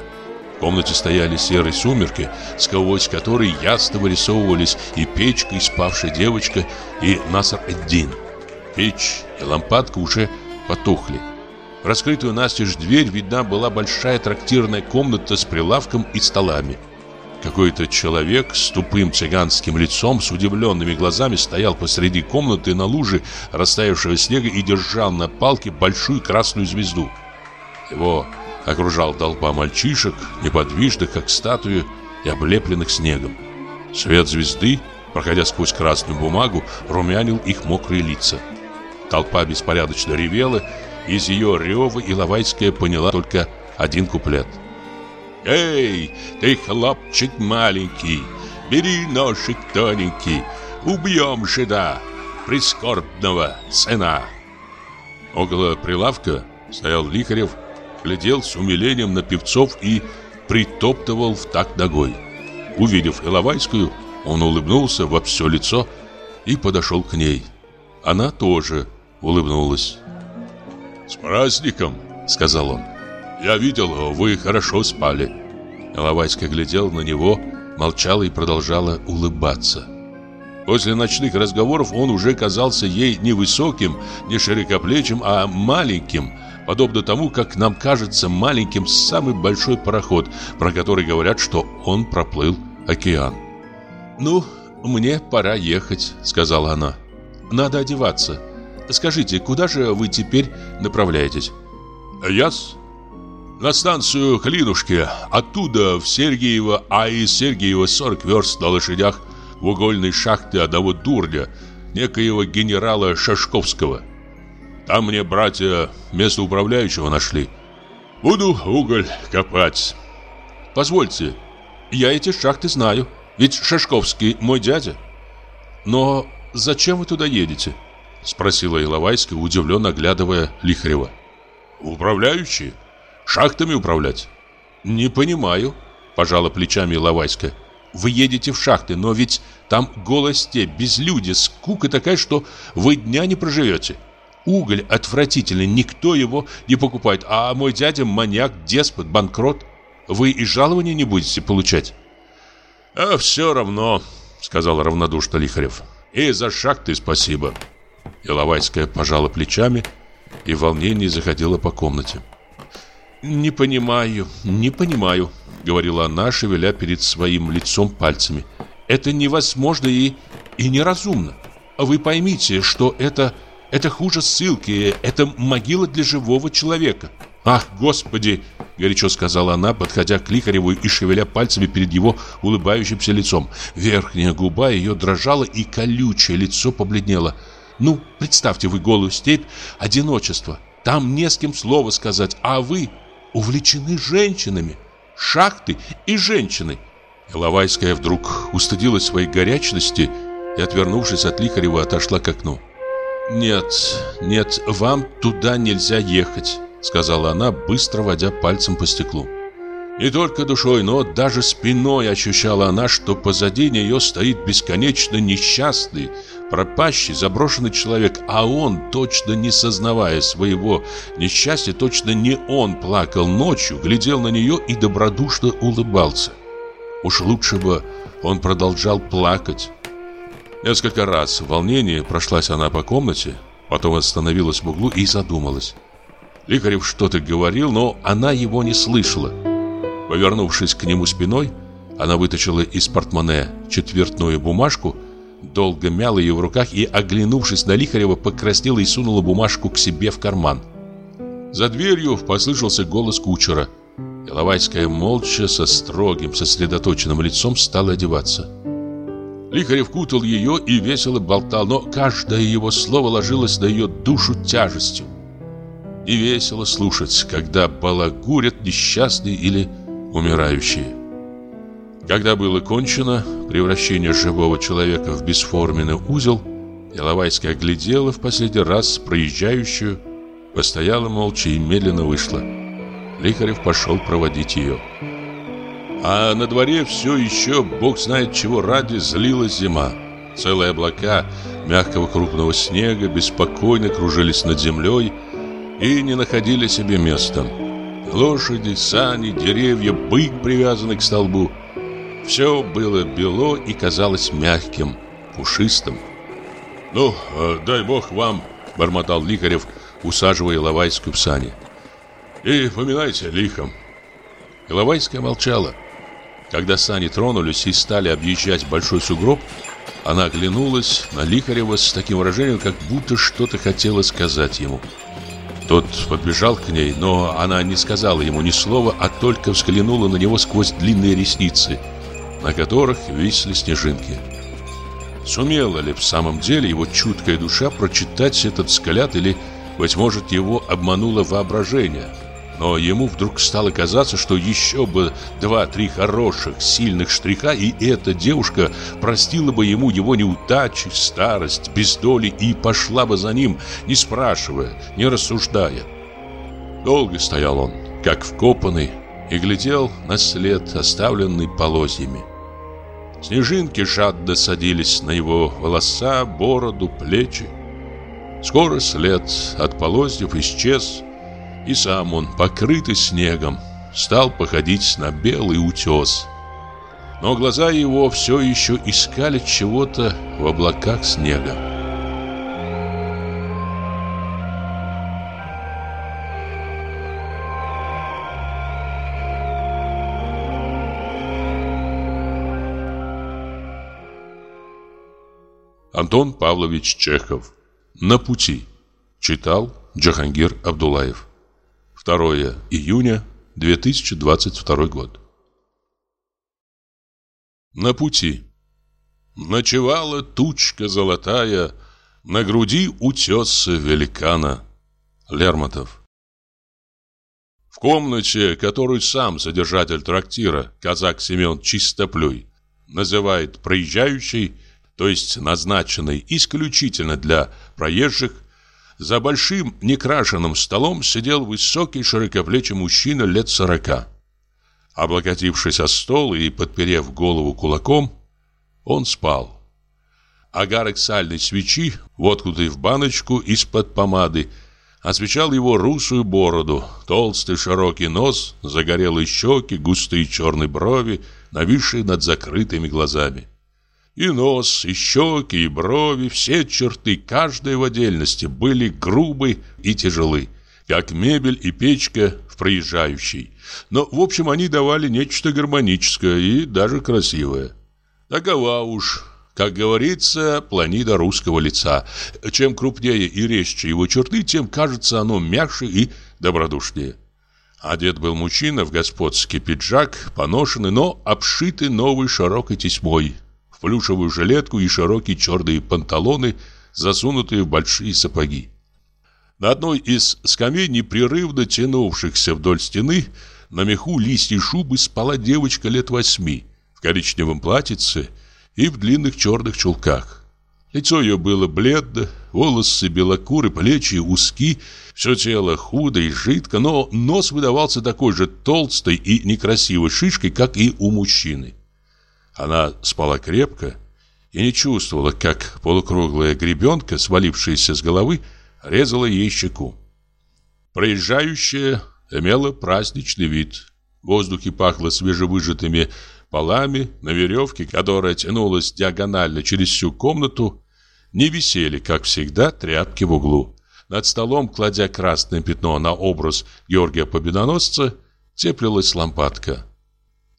В комнате стояли серые сумерки, сквозь которые ясно вырисовывались и печка, и спавшая девочка, и Насар-эд-Дин. Печь и лампадка уже потухли. Раскрытую настежь дверь видна была большая трактирная комната с прилавком и столами. Какой-то человек с тупым цыганским лицом, с удивленными глазами стоял посреди комнаты на луже растаявшего снега и держал на палке большую красную звезду. Его окружал толпа мальчишек, неподвижных, как статуи, и облепленных снегом. Свет звезды, проходя сквозь красную бумагу, румянил их мокрые лица. Толпа беспорядочно ревела, из ее рева Иловайская поняла только один куплет – Эй, ты хлопчик маленький, бери ножик тоненький, убьем жида, прискорбного сына. Около прилавка стоял Лихарев, глядел с умилением на певцов и притоптывал в такт ногой. Увидев Иловайскую, он улыбнулся во все лицо и подошел к ней. Она тоже улыбнулась. «С праздником!» — сказал он. Я видел, вы хорошо спали. Иловайская глядела на него, молчала и продолжала улыбаться. После ночных разговоров он уже казался ей не высоким, не широкоплечим, а маленьким, подобно тому, как нам кажется маленьким самый большой пароход, про который говорят, что он проплыл океан. «Ну, мне пора ехать», — сказала она. «Надо одеваться. Скажите, куда же вы теперь направляетесь?» «Я-с?» на станцию Клинушки, оттуда в Сергиево, а из Сергиева 40 верст на лошадях в угольной шахте одного дурня, некоего генерала Шашковского. Там мне братья место управляющего нашли. Буду уголь копать. Позвольте, я эти шахты знаю, ведь Шашковский мой дядя. Но зачем вы туда едете? Спросила Иловайская, удивленно оглядывая Лихарева. Управляющий? Шахтами управлять? Не понимаю, пожала плечами Лавайска. Вы едете в шахты, но ведь там голая степь, безлюдье, скука такая, что вы дня не проживете. Уголь отвратительный, никто его не покупает, а мой дядя маньяк, деспот, банкрот. Вы и жалования не будете получать. А все равно, сказал равнодушно Лихарев. И за шахты спасибо. Иловайская пожала плечами и в волнении заходила по комнате. «Не понимаю, не понимаю», — говорила она, шевеля перед своим лицом пальцами. «Это невозможно и, и неразумно. Вы поймите, что это, это хуже ссылки, это могила для живого человека». «Ах, Господи!» — горячо сказала она, подходя к Лихареву и шевеля пальцами перед его улыбающимся лицом. Верхняя губа ее дрожала, и колючее лицо побледнело. «Ну, представьте вы голую степь, одиночество. Там не с кем слова сказать, а вы увлечены женщинами. Шахты и женщины. Иловайская вдруг устыдилась своей горячности и, отвернувшись от Лихарева, отошла к окну. «Нет, нет, вам туда нельзя ехать», — сказала она, быстро водя пальцем по стеклу. Не только душой, но даже спиной ощущала она, что позади нее стоит бесконечно несчастный, пропащий, заброшенный человек, а он, точно не сознавая своего несчастья, точно не он плакал ночью, глядел на нее и добродушно улыбался. Уж лучше бы он продолжал плакать. Несколько раз в волнении прошлась она по комнате, потом остановилась в углу и задумалась. Лихарев что-то говорил, но она его не слышала. Повернувшись к нему спиной, она вытащила из портмоне четвертную бумажку долго мяла ее в руках и, оглянувшись на Лихарева, покраснела и сунула бумажку к себе в карман. За дверью послышался голос кучера. Иловайская молча, со строгим, сосредоточенным лицом стала одеваться. Лихарев кутал ее и весело болтал, но каждое его слово ложилось на ее душу тяжестью. И весело слушать, когда балагурят несчастные или умирающие. Когда было кончено превращение живого человека в бесформенный узел, Иловайская оглядела в последний раз проезжающую, постояла молча и медленно вышла. Лихарев пошел проводить ее. А на дворе все еще, бог знает чего ради, злилась зима. Целые облака мягкого крупного снега беспокойно кружились над землей и не находили себе места. Лошади, сани, деревья, бык, привязанный к столбу. Все было бело и казалось мягким, пушистым. «Ну, э, дай бог вам», — бормотал Лихарев, усаживая Лавайскую в сани. «И поминайте лихом». Иловайская молчала. Когда сани тронулись и стали объезжать большой сугроб, она оглянулась на Лихарева с таким выражением, как будто что-то хотела сказать ему. Тот подбежал к ней, но она не сказала ему ни слова, а только взглянула на него сквозь длинные ресницы, на которых висели снежинки. Сумела ли в самом деле его чуткая душа прочитать этот взгляд или, быть может, его обмануло воображение – но ему вдруг стало казаться, что еще бы два-три хороших, сильных штриха, и эта девушка простила бы ему его неудачи, старость, бездоли и пошла бы за ним, не спрашивая, не рассуждая. Долго стоял он, как вкопанный, и глядел на след, оставленный полозьями. Снежинки жадно садились на его волоса, бороду, плечи. Скоро след от полозьев исчез, и сам он, покрытый снегом, стал походить на белый утес. Но глаза его все еще искали чего-то в облаках снега. Антон Павлович Чехов. На пути. Читал Джахангир Абдулаев. 2 июня 2022 год. На пути. Ночевала тучка золотая На груди утеса великана. Лермонтов. В комнате, которую сам содержатель трактира, казак Семен Чистоплюй, называет проезжающей, то есть назначенной исключительно для проезжих, за большим некрашенным столом сидел высокий широкоплечий мужчина лет сорока. Облокотившись о стол и подперев голову кулаком, он спал. Агарок сальной свечи, воткнутый в баночку из-под помады, освещал его русую бороду, толстый широкий нос, загорелые щеки, густые черные брови, нависшие над закрытыми глазами. И нос, и щеки, и брови, все черты, каждой в отдельности, были грубы и тяжелы, как мебель и печка в проезжающей. Но, в общем, они давали нечто гармоническое и даже красивое. Такова уж, как говорится, планида русского лица. Чем крупнее и резче его черты, тем кажется оно мягче и добродушнее. Одет был мужчина в господский пиджак, поношенный, но обшитый новой широкой тесьмой – плюшевую жилетку и широкие черные панталоны, засунутые в большие сапоги. На одной из скамей, непрерывно тянувшихся вдоль стены, на меху листья шубы спала девочка лет восьми, в коричневом платьице и в длинных черных чулках. Лицо ее было бледно, волосы белокуры, плечи узки, все тело худо и жидко, но нос выдавался такой же толстой и некрасивой шишкой, как и у мужчины. Она спала крепко и не чувствовала, как полукруглая гребенка, свалившаяся с головы, резала ей щеку. Проезжающая имела праздничный вид. В воздухе пахло свежевыжатыми полами, на веревке, которая тянулась диагонально через всю комнату, не висели, как всегда, тряпки в углу. Над столом, кладя красное пятно на образ Георгия Победоносца, теплилась лампадка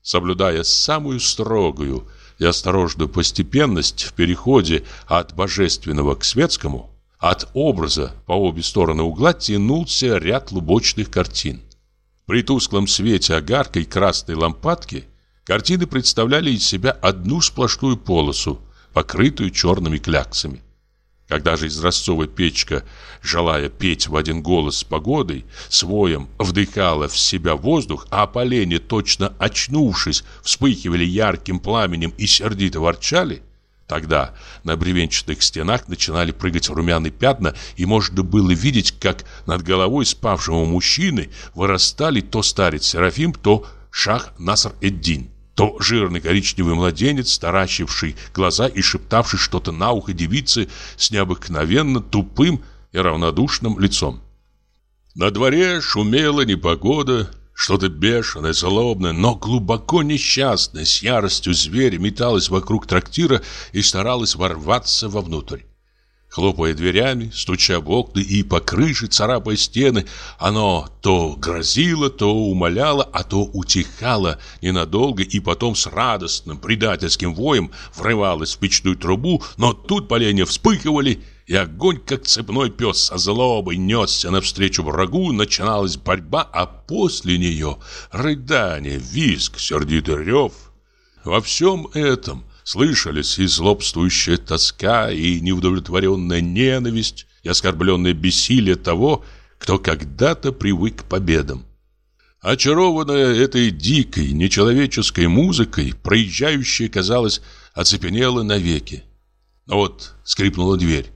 соблюдая самую строгую и осторожную постепенность в переходе от божественного к светскому, от образа по обе стороны угла тянулся ряд лубочных картин. При тусклом свете огаркой красной лампадки картины представляли из себя одну сплошную полосу, покрытую черными кляксами. Когда же изразцовая печка, желая петь в один голос с погодой, своем вдыхала в себя воздух, а поленья, точно очнувшись, вспыхивали ярким пламенем и сердито ворчали, тогда на бревенчатых стенах начинали прыгать румяные пятна, и можно было видеть, как над головой спавшего мужчины вырастали то старец Серафим, то шах Наср-Эддин то жирный коричневый младенец, таращивший глаза и шептавший что-то на ухо девицы с необыкновенно тупым и равнодушным лицом. На дворе шумела непогода, Что-то бешеное, злобное, но глубоко несчастное, с яростью зверя металось вокруг трактира и старалось ворваться вовнутрь. Хлопая дверями, стуча в окна и по крыше, царапая стены, оно то грозило, то умоляло, а то утихало ненадолго и потом с радостным предательским воем врывалось в печную трубу, но тут поленья вспыхивали, и огонь, как цепной пес со злобой, несся навстречу врагу, начиналась борьба, а после нее рыдание, визг, сердитый рев. Во всем этом Слышались и злобствующая тоска, и неудовлетворенная ненависть, и оскорбленное бессилие того, кто когда-то привык к победам. Очарованная этой дикой, нечеловеческой музыкой, проезжающая, казалось, оцепенела навеки. Но вот скрипнула дверь,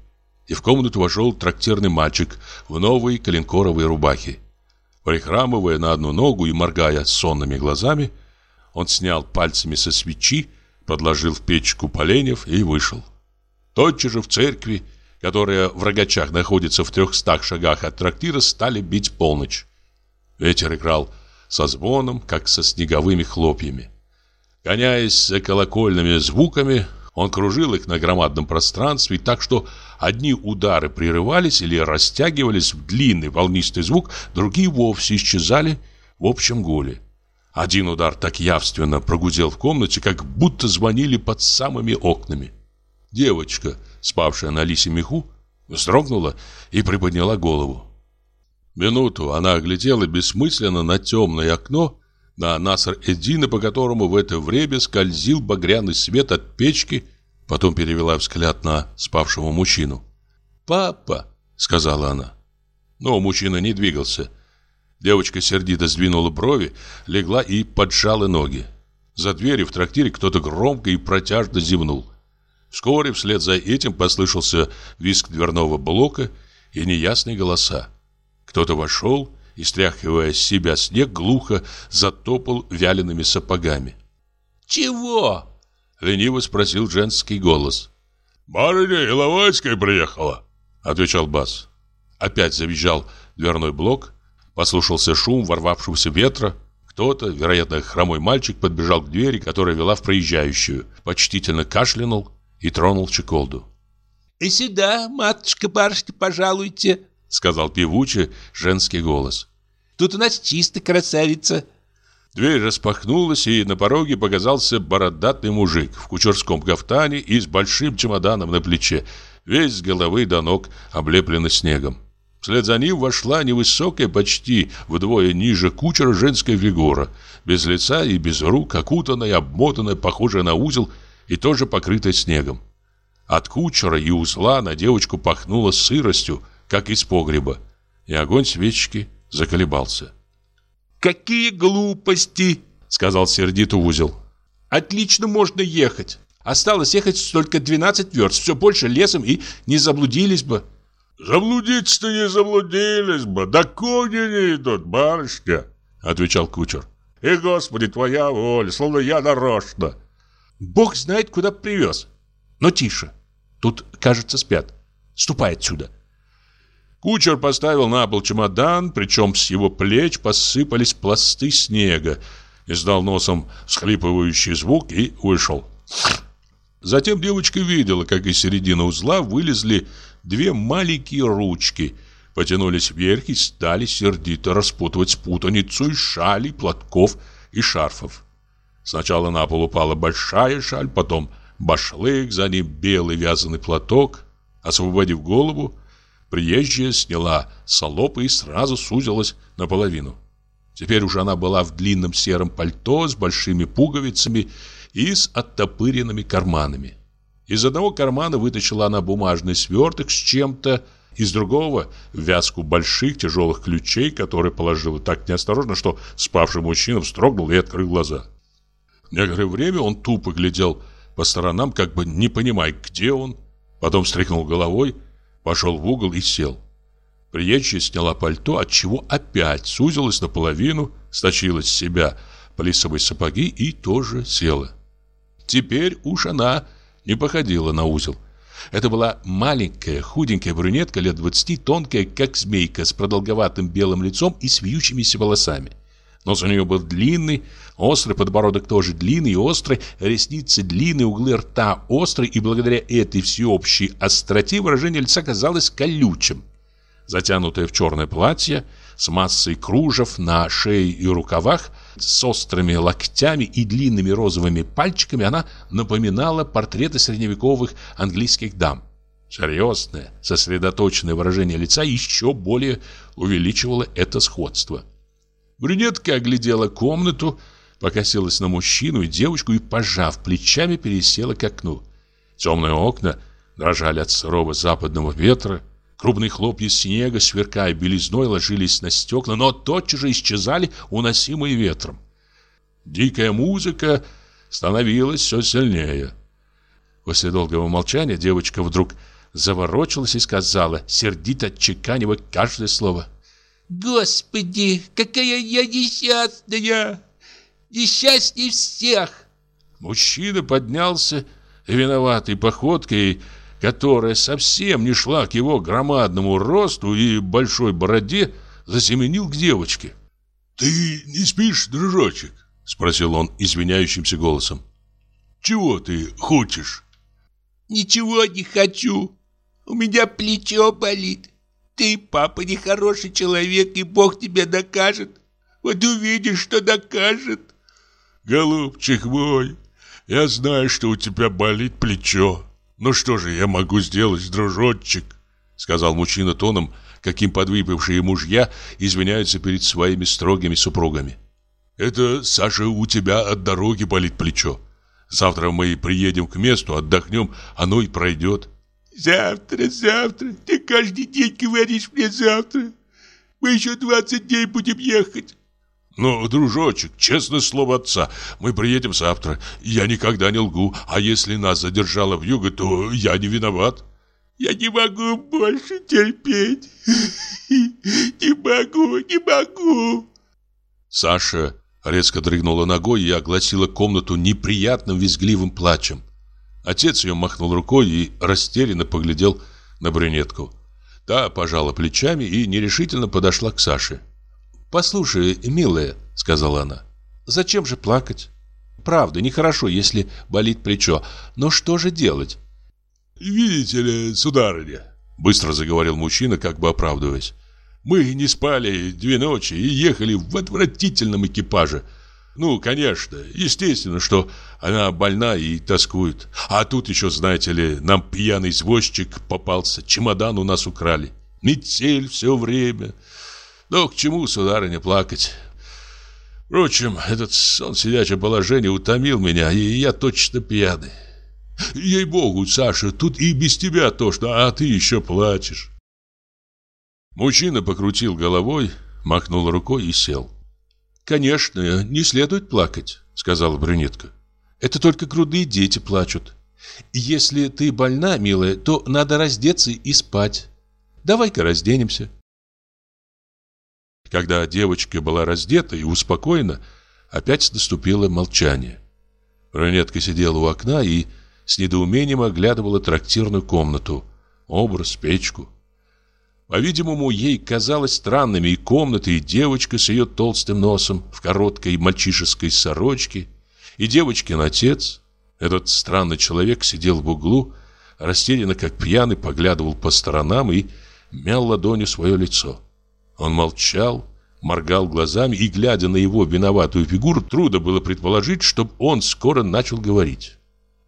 и в комнату вошел трактирный мальчик в новой коленкоровой рубахе. Прихрамывая на одну ногу и моргая сонными глазами, он снял пальцами со свечи подложил в печку поленьев и вышел. Тотчас же в церкви, которая в Рогачах находится в трехстах шагах от трактира, стали бить полночь. Ветер играл со звоном, как со снеговыми хлопьями. Гоняясь за колокольными звуками, он кружил их на громадном пространстве так, что одни удары прерывались или растягивались в длинный волнистый звук, другие вовсе исчезали в общем гуле. Один удар так явственно прогудел в комнате, как будто звонили под самыми окнами. Девочка, спавшая на лисе меху, вздрогнула и приподняла голову. Минуту она оглядела бессмысленно на темное окно, на Насар Эдина, по которому в это время скользил багряный свет от печки, потом перевела взгляд на спавшего мужчину. «Папа!» — сказала она. Но мужчина не двигался — Девочка сердито сдвинула брови, легла и поджала ноги. За дверью в трактире кто-то громко и протяжно зевнул. Вскоре вслед за этим послышался визг дверного блока и неясные голоса. Кто-то вошел и, стряхивая с себя снег, глухо затопал вялеными сапогами. «Чего?» — лениво спросил женский голос. «Барыня Иловайская приехала», — отвечал бас. Опять завизжал дверной блок, Послушался шум ворвавшегося ветра. Кто-то, вероятно, хромой мальчик, подбежал к двери, которая вела в проезжающую, почтительно кашлянул и тронул чеколду. «И сюда, матушка-барышня, пожалуйте», — сказал певучий женский голос. «Тут у нас чисто красавица». Дверь распахнулась, и на пороге показался бородатый мужик в кучерском кафтане и с большим чемоданом на плече, весь с головы до ног облепленный снегом. Вслед за ним вошла невысокая, почти вдвое ниже кучера женская фигура, без лица и без рук, окутанная, обмотанная, похожая на узел и тоже покрытая снегом. От кучера и узла на девочку пахнуло сыростью, как из погреба, и огонь свечки заколебался. «Какие глупости!» — сказал сердито узел. «Отлично можно ехать. Осталось ехать только 12 верст, все больше лесом и не заблудились бы». «Заблудиться-то не заблудились бы, да кони не идут, барышня!» Отвечал кучер. «И, Господи, твоя воля, словно я нарочно!» «Бог знает, куда привез. Но тише, тут, кажется, спят. Ступай отсюда!» Кучер поставил на пол чемодан, причем с его плеч посыпались пласты снега, издал носом схлипывающий звук и вышел. Затем девочка видела, как из середины узла вылезли две маленькие ручки, потянулись вверх и стали сердито распутывать путаницу из шалей, платков и шарфов. Сначала на пол упала большая шаль, потом башлык, за ним белый вязаный платок. Освободив голову, приезжая сняла солопы и сразу сузилась наполовину. Теперь уже она была в длинном сером пальто с большими пуговицами и с оттопыренными карманами. Из одного кармана вытащила она бумажный сверток с чем-то, из другого – вязку больших тяжелых ключей, которые положила так неосторожно, что спавший мужчина вздрогнул и открыл глаза. Некоторое время он тупо глядел по сторонам, как бы не понимая, где он. Потом встряхнул головой, пошел в угол и сел. Приезжая сняла пальто, отчего опять сузилась наполовину, сточила с себя плисовые сапоги и тоже села. Теперь уж она не походила на узел. Это была маленькая, худенькая брюнетка лет двадцати, тонкая, как змейка, с продолговатым белым лицом и с вьющимися волосами. Нос у нее был длинный, острый подбородок тоже длинный и острый, ресницы длинные, углы рта острые, и благодаря этой всеобщей остроте выражение лица казалось колючим. Затянутое в черное платье, с массой кружев на шее и рукавах, с острыми локтями и длинными розовыми пальчиками, она напоминала портреты средневековых английских дам. Серьезное, сосредоточенное выражение лица еще более увеличивало это сходство. Брюнетка оглядела комнату, покосилась на мужчину и девочку и, пожав плечами, пересела к окну. Темные окна дрожали от сырого западного ветра, крупные хлопья снега, сверкая белизной, ложились на стекла, но тотчас же исчезали, уносимые ветром. Дикая музыка становилась все сильнее. После долгого молчания девочка вдруг заворочилась и сказала, сердито отчеканивая каждое слово. Господи, какая я несчастная! Несчастней всех! Мужчина поднялся виноватой походкой, которая совсем не шла к его громадному росту и большой бороде, засеменил к девочке. «Ты не спишь, дружочек?» — спросил он извиняющимся голосом. «Чего ты хочешь?» «Ничего не хочу. У меня плечо болит. Ты, папа, нехороший человек, и Бог тебя докажет. Вот увидишь, что докажет. Голубчик мой, я знаю, что у тебя болит плечо. Ну что же я могу сделать, дружочек? Сказал мужчина тоном, каким подвыпившие мужья извиняются перед своими строгими супругами. Это, Саша, у тебя от дороги болит плечо. Завтра мы приедем к месту, отдохнем, оно и пройдет. Завтра, завтра. Ты каждый день говоришь мне завтра. Мы еще 20 дней будем ехать. Ну, дружочек, честное слово отца, мы приедем завтра. Я никогда не лгу, а если нас задержало в юго, то я не виноват. Я не могу больше терпеть. Не могу, не могу. Саша резко дрыгнула ногой и огласила комнату неприятным визгливым плачем. Отец ее махнул рукой и растерянно поглядел на брюнетку. Та пожала плечами и нерешительно подошла к Саше. «Послушай, милая», — сказала она, — «зачем же плакать? Правда, нехорошо, если болит плечо, но что же делать?» «Видите ли, сударыня», — быстро заговорил мужчина, как бы оправдываясь, «мы не спали две ночи и ехали в отвратительном экипаже». Ну, конечно, естественно, что она больна и тоскует. А тут еще, знаете ли, нам пьяный извозчик попался, чемодан у нас украли. Метель все время. Но к чему, сударыня, плакать? Впрочем, этот сон сидячее положение утомил меня, и я точно пьяный. Ей-богу, Саша, тут и без тебя тошно, а ты еще плачешь. Мужчина покрутил головой, махнул рукой и сел. «Конечно, не следует плакать», — сказала брюнетка. «Это только грудные дети плачут. Если ты больна, милая, то надо раздеться и спать. Давай-ка разденемся». Когда девочка была раздета и успокоена, опять наступило молчание. Брюнетка сидела у окна и с недоумением оглядывала трактирную комнату, образ, печку. По-видимому, ей казалось странными и комната, и девочка с ее толстым носом в короткой мальчишеской сорочке, и девочкин отец. Этот странный человек сидел в углу, растерянно, как пьяный, поглядывал по сторонам и мял ладонью свое лицо. Он молчал, моргал глазами, и, глядя на его виноватую фигуру, трудно было предположить, чтобы он скоро начал говорить.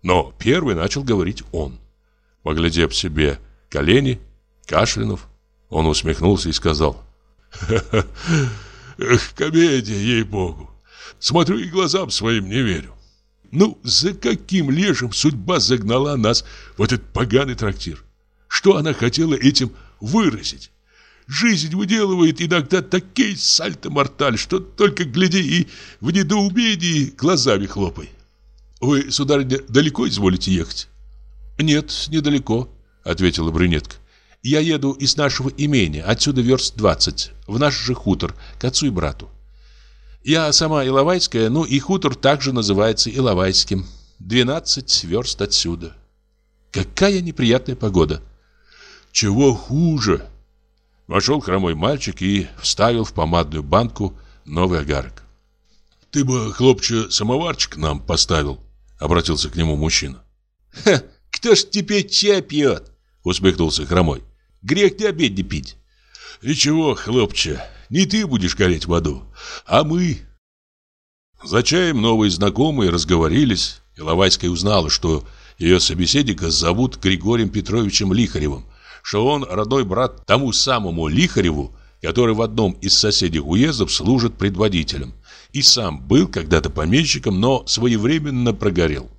Но первый начал говорить он. Поглядев себе колени, кашлянув, он усмехнулся и сказал. «Ха Эх, комедия, ей-богу! Смотрю и глазам своим не верю. Ну, за каким лешим судьба загнала нас в этот поганый трактир? Что она хотела этим выразить? Жизнь выделывает иногда такие сальто-морталь, что только гляди и в недоумении глазами хлопай. Вы, сударыня, далеко изволите ехать? Нет, недалеко, ответила брюнетка. Я еду из нашего имения, отсюда верст 20, в наш же хутор, к отцу и брату. Я сама Иловайская, ну и хутор также называется Иловайским. 12 верст отсюда. Какая неприятная погода. Чего хуже? Вошел хромой мальчик и вставил в помадную банку новый огарок. ты бы, хлопче, самоварчик нам поставил, обратился к нему мужчина. Ха, кто ж теперь чай пьет? Усмехнулся хромой. Грех ты обед не пить. Ничего, хлопче, не ты будешь гореть в аду, а мы. За чаем новые знакомые разговорились. Иловайская узнала, что ее собеседника зовут Григорием Петровичем Лихаревым, что он родной брат тому самому Лихареву, который в одном из соседних уездов служит предводителем, и сам был когда-то помещиком, но своевременно прогорел.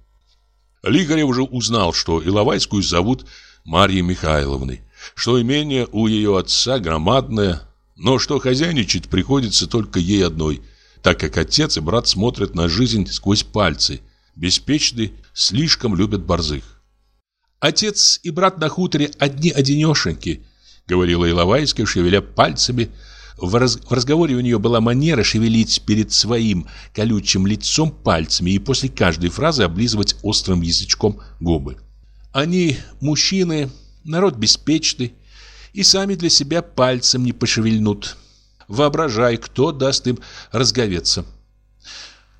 Лихарев уже узнал, что Иловайскую зовут Марьей Михайловной, что имение у ее отца громадное, но что хозяйничать приходится только ей одной, так как отец и брат смотрят на жизнь сквозь пальцы, беспечны, слишком любят борзых. «Отец и брат на хуторе одни-одинешеньки», — говорила Иловайская, шевеля пальцами. В, раз... в разговоре у нее была манера шевелить перед своим колючим лицом пальцами и после каждой фразы облизывать острым язычком губы. «Они мужчины, народ беспечный, и сами для себя пальцем не пошевельнут. Воображай, кто даст им разговеться».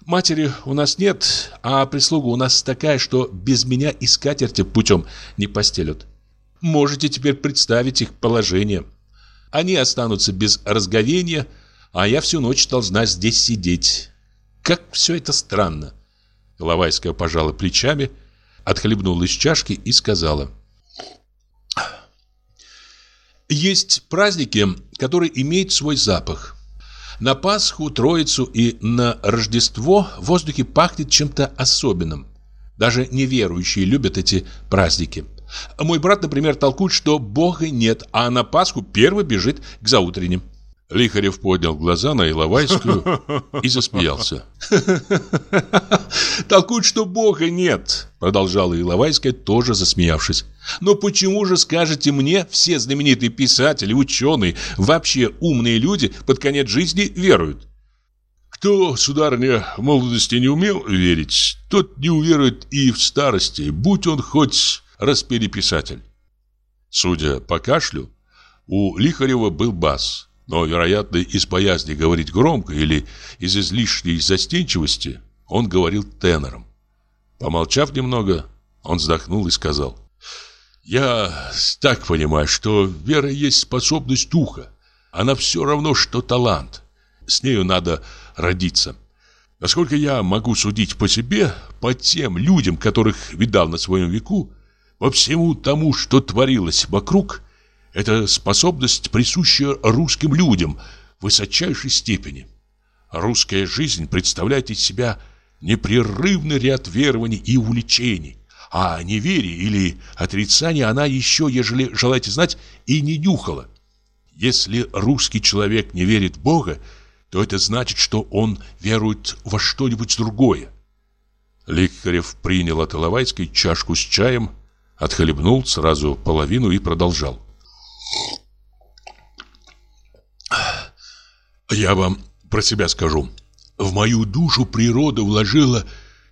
Матери у нас нет, а прислуга у нас такая, что без меня и скатерти путем не постелют. Можете теперь представить их положение. Они останутся без разговения, а я всю ночь должна здесь сидеть. Как все это странно. Головайская пожала плечами, отхлебнула из чашки и сказала. Есть праздники, которые имеют свой запах. На Пасху, Троицу и на Рождество в воздухе пахнет чем-то особенным. Даже неверующие любят эти праздники. Мой брат, например, толкует, что Бога нет, а на Пасху первый бежит к заутренним. Лихарев поднял глаза на Иловайскую и засмеялся. «Толкуют, что Бога нет», — продолжала Иловайская, тоже засмеявшись. «Но почему же, скажете мне, все знаменитые писатели, ученые, вообще умные люди под конец жизни веруют?» Кто, сударыня, в молодости не умел верить, тот не уверует и в старости, будь он хоть распереписатель. Судя по кашлю, у Лихарева был бас. Но, вероятно, из боязни говорить громко или из излишней застенчивости он говорил тенором. Помолчав немного, он вздохнул и сказал «Я так понимаю, что вера есть способность духа. Она все равно, что талант. С нею надо родиться. Насколько я могу судить по себе, по тем людям, которых видал на своем веку, по всему тому, что творилось вокруг, это способность, присущая русским людям в высочайшей степени. Русская жизнь представляет из себя непрерывный ряд верований и увлечений, а неверие или отрицание она еще, ежели желаете знать, и не нюхала. Если русский человек не верит в Бога, то это значит, что он верует во что-нибудь другое. Лихарев принял от Иловайской чашку с чаем, отхлебнул сразу половину и продолжал. Я вам про себя скажу. В мою душу природа вложила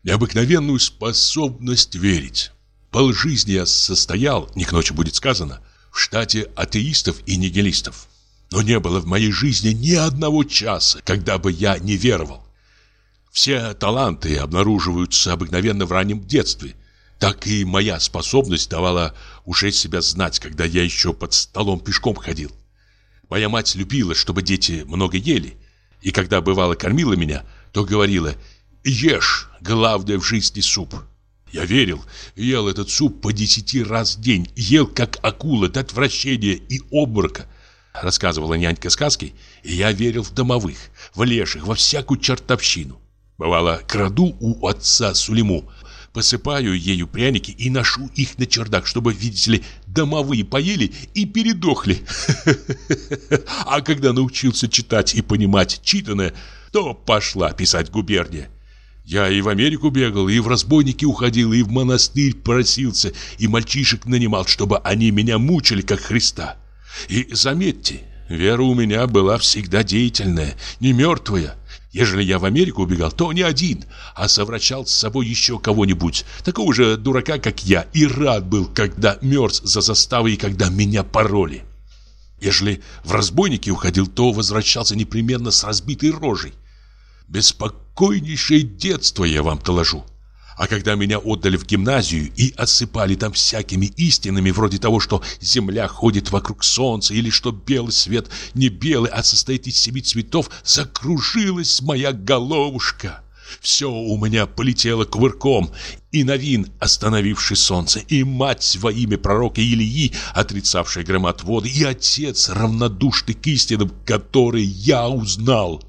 необыкновенную способность верить. Полжизни я состоял, не к ночи будет сказано, в штате атеистов и нигилистов. Но не было в моей жизни ни одного часа, когда бы я не веровал. Все таланты обнаруживаются обыкновенно в раннем детстве. Так и моя способность давала уже себя знать, когда я еще под столом пешком ходил. Моя мать любила, чтобы дети много ели, и когда бывало кормила меня, то говорила «Ешь, главное в жизни суп». Я верил, ел этот суп по десяти раз в день, ел как акула до отвращения и обморока. Рассказывала нянька сказки, и я верил в домовых, в леших, во всякую чертовщину. Бывало, краду у отца Сулиму, посыпаю ею пряники и ношу их на чердак, чтобы, видите ли, домовые поели и передохли. А когда научился читать и понимать читанное, то пошла писать губерния. Я и в Америку бегал, и в разбойники уходил, и в монастырь просился, и мальчишек нанимал, чтобы они меня мучили, как Христа. И заметьте, вера у меня была всегда деятельная, не мертвая. Ежели я в Америку убегал, то не один, а совращал с собой еще кого-нибудь, такого же дурака, как я, и рад был, когда мерз за заставой и когда меня пороли. Ежели в разбойники уходил, то возвращался непременно с разбитой рожей. Беспокойнейшее детство я вам доложу. А когда меня отдали в гимназию и осыпали там всякими истинами, вроде того, что Земля ходит вокруг Солнца, или что белый свет не белый, а состоит из семи цветов, закружилась моя головушка. Все у меня полетело кувырком, и Новин, остановивший солнце, и мать во имя пророка Илии, отрицавшая громотводы, и отец, равнодушный к истинам, который я узнал.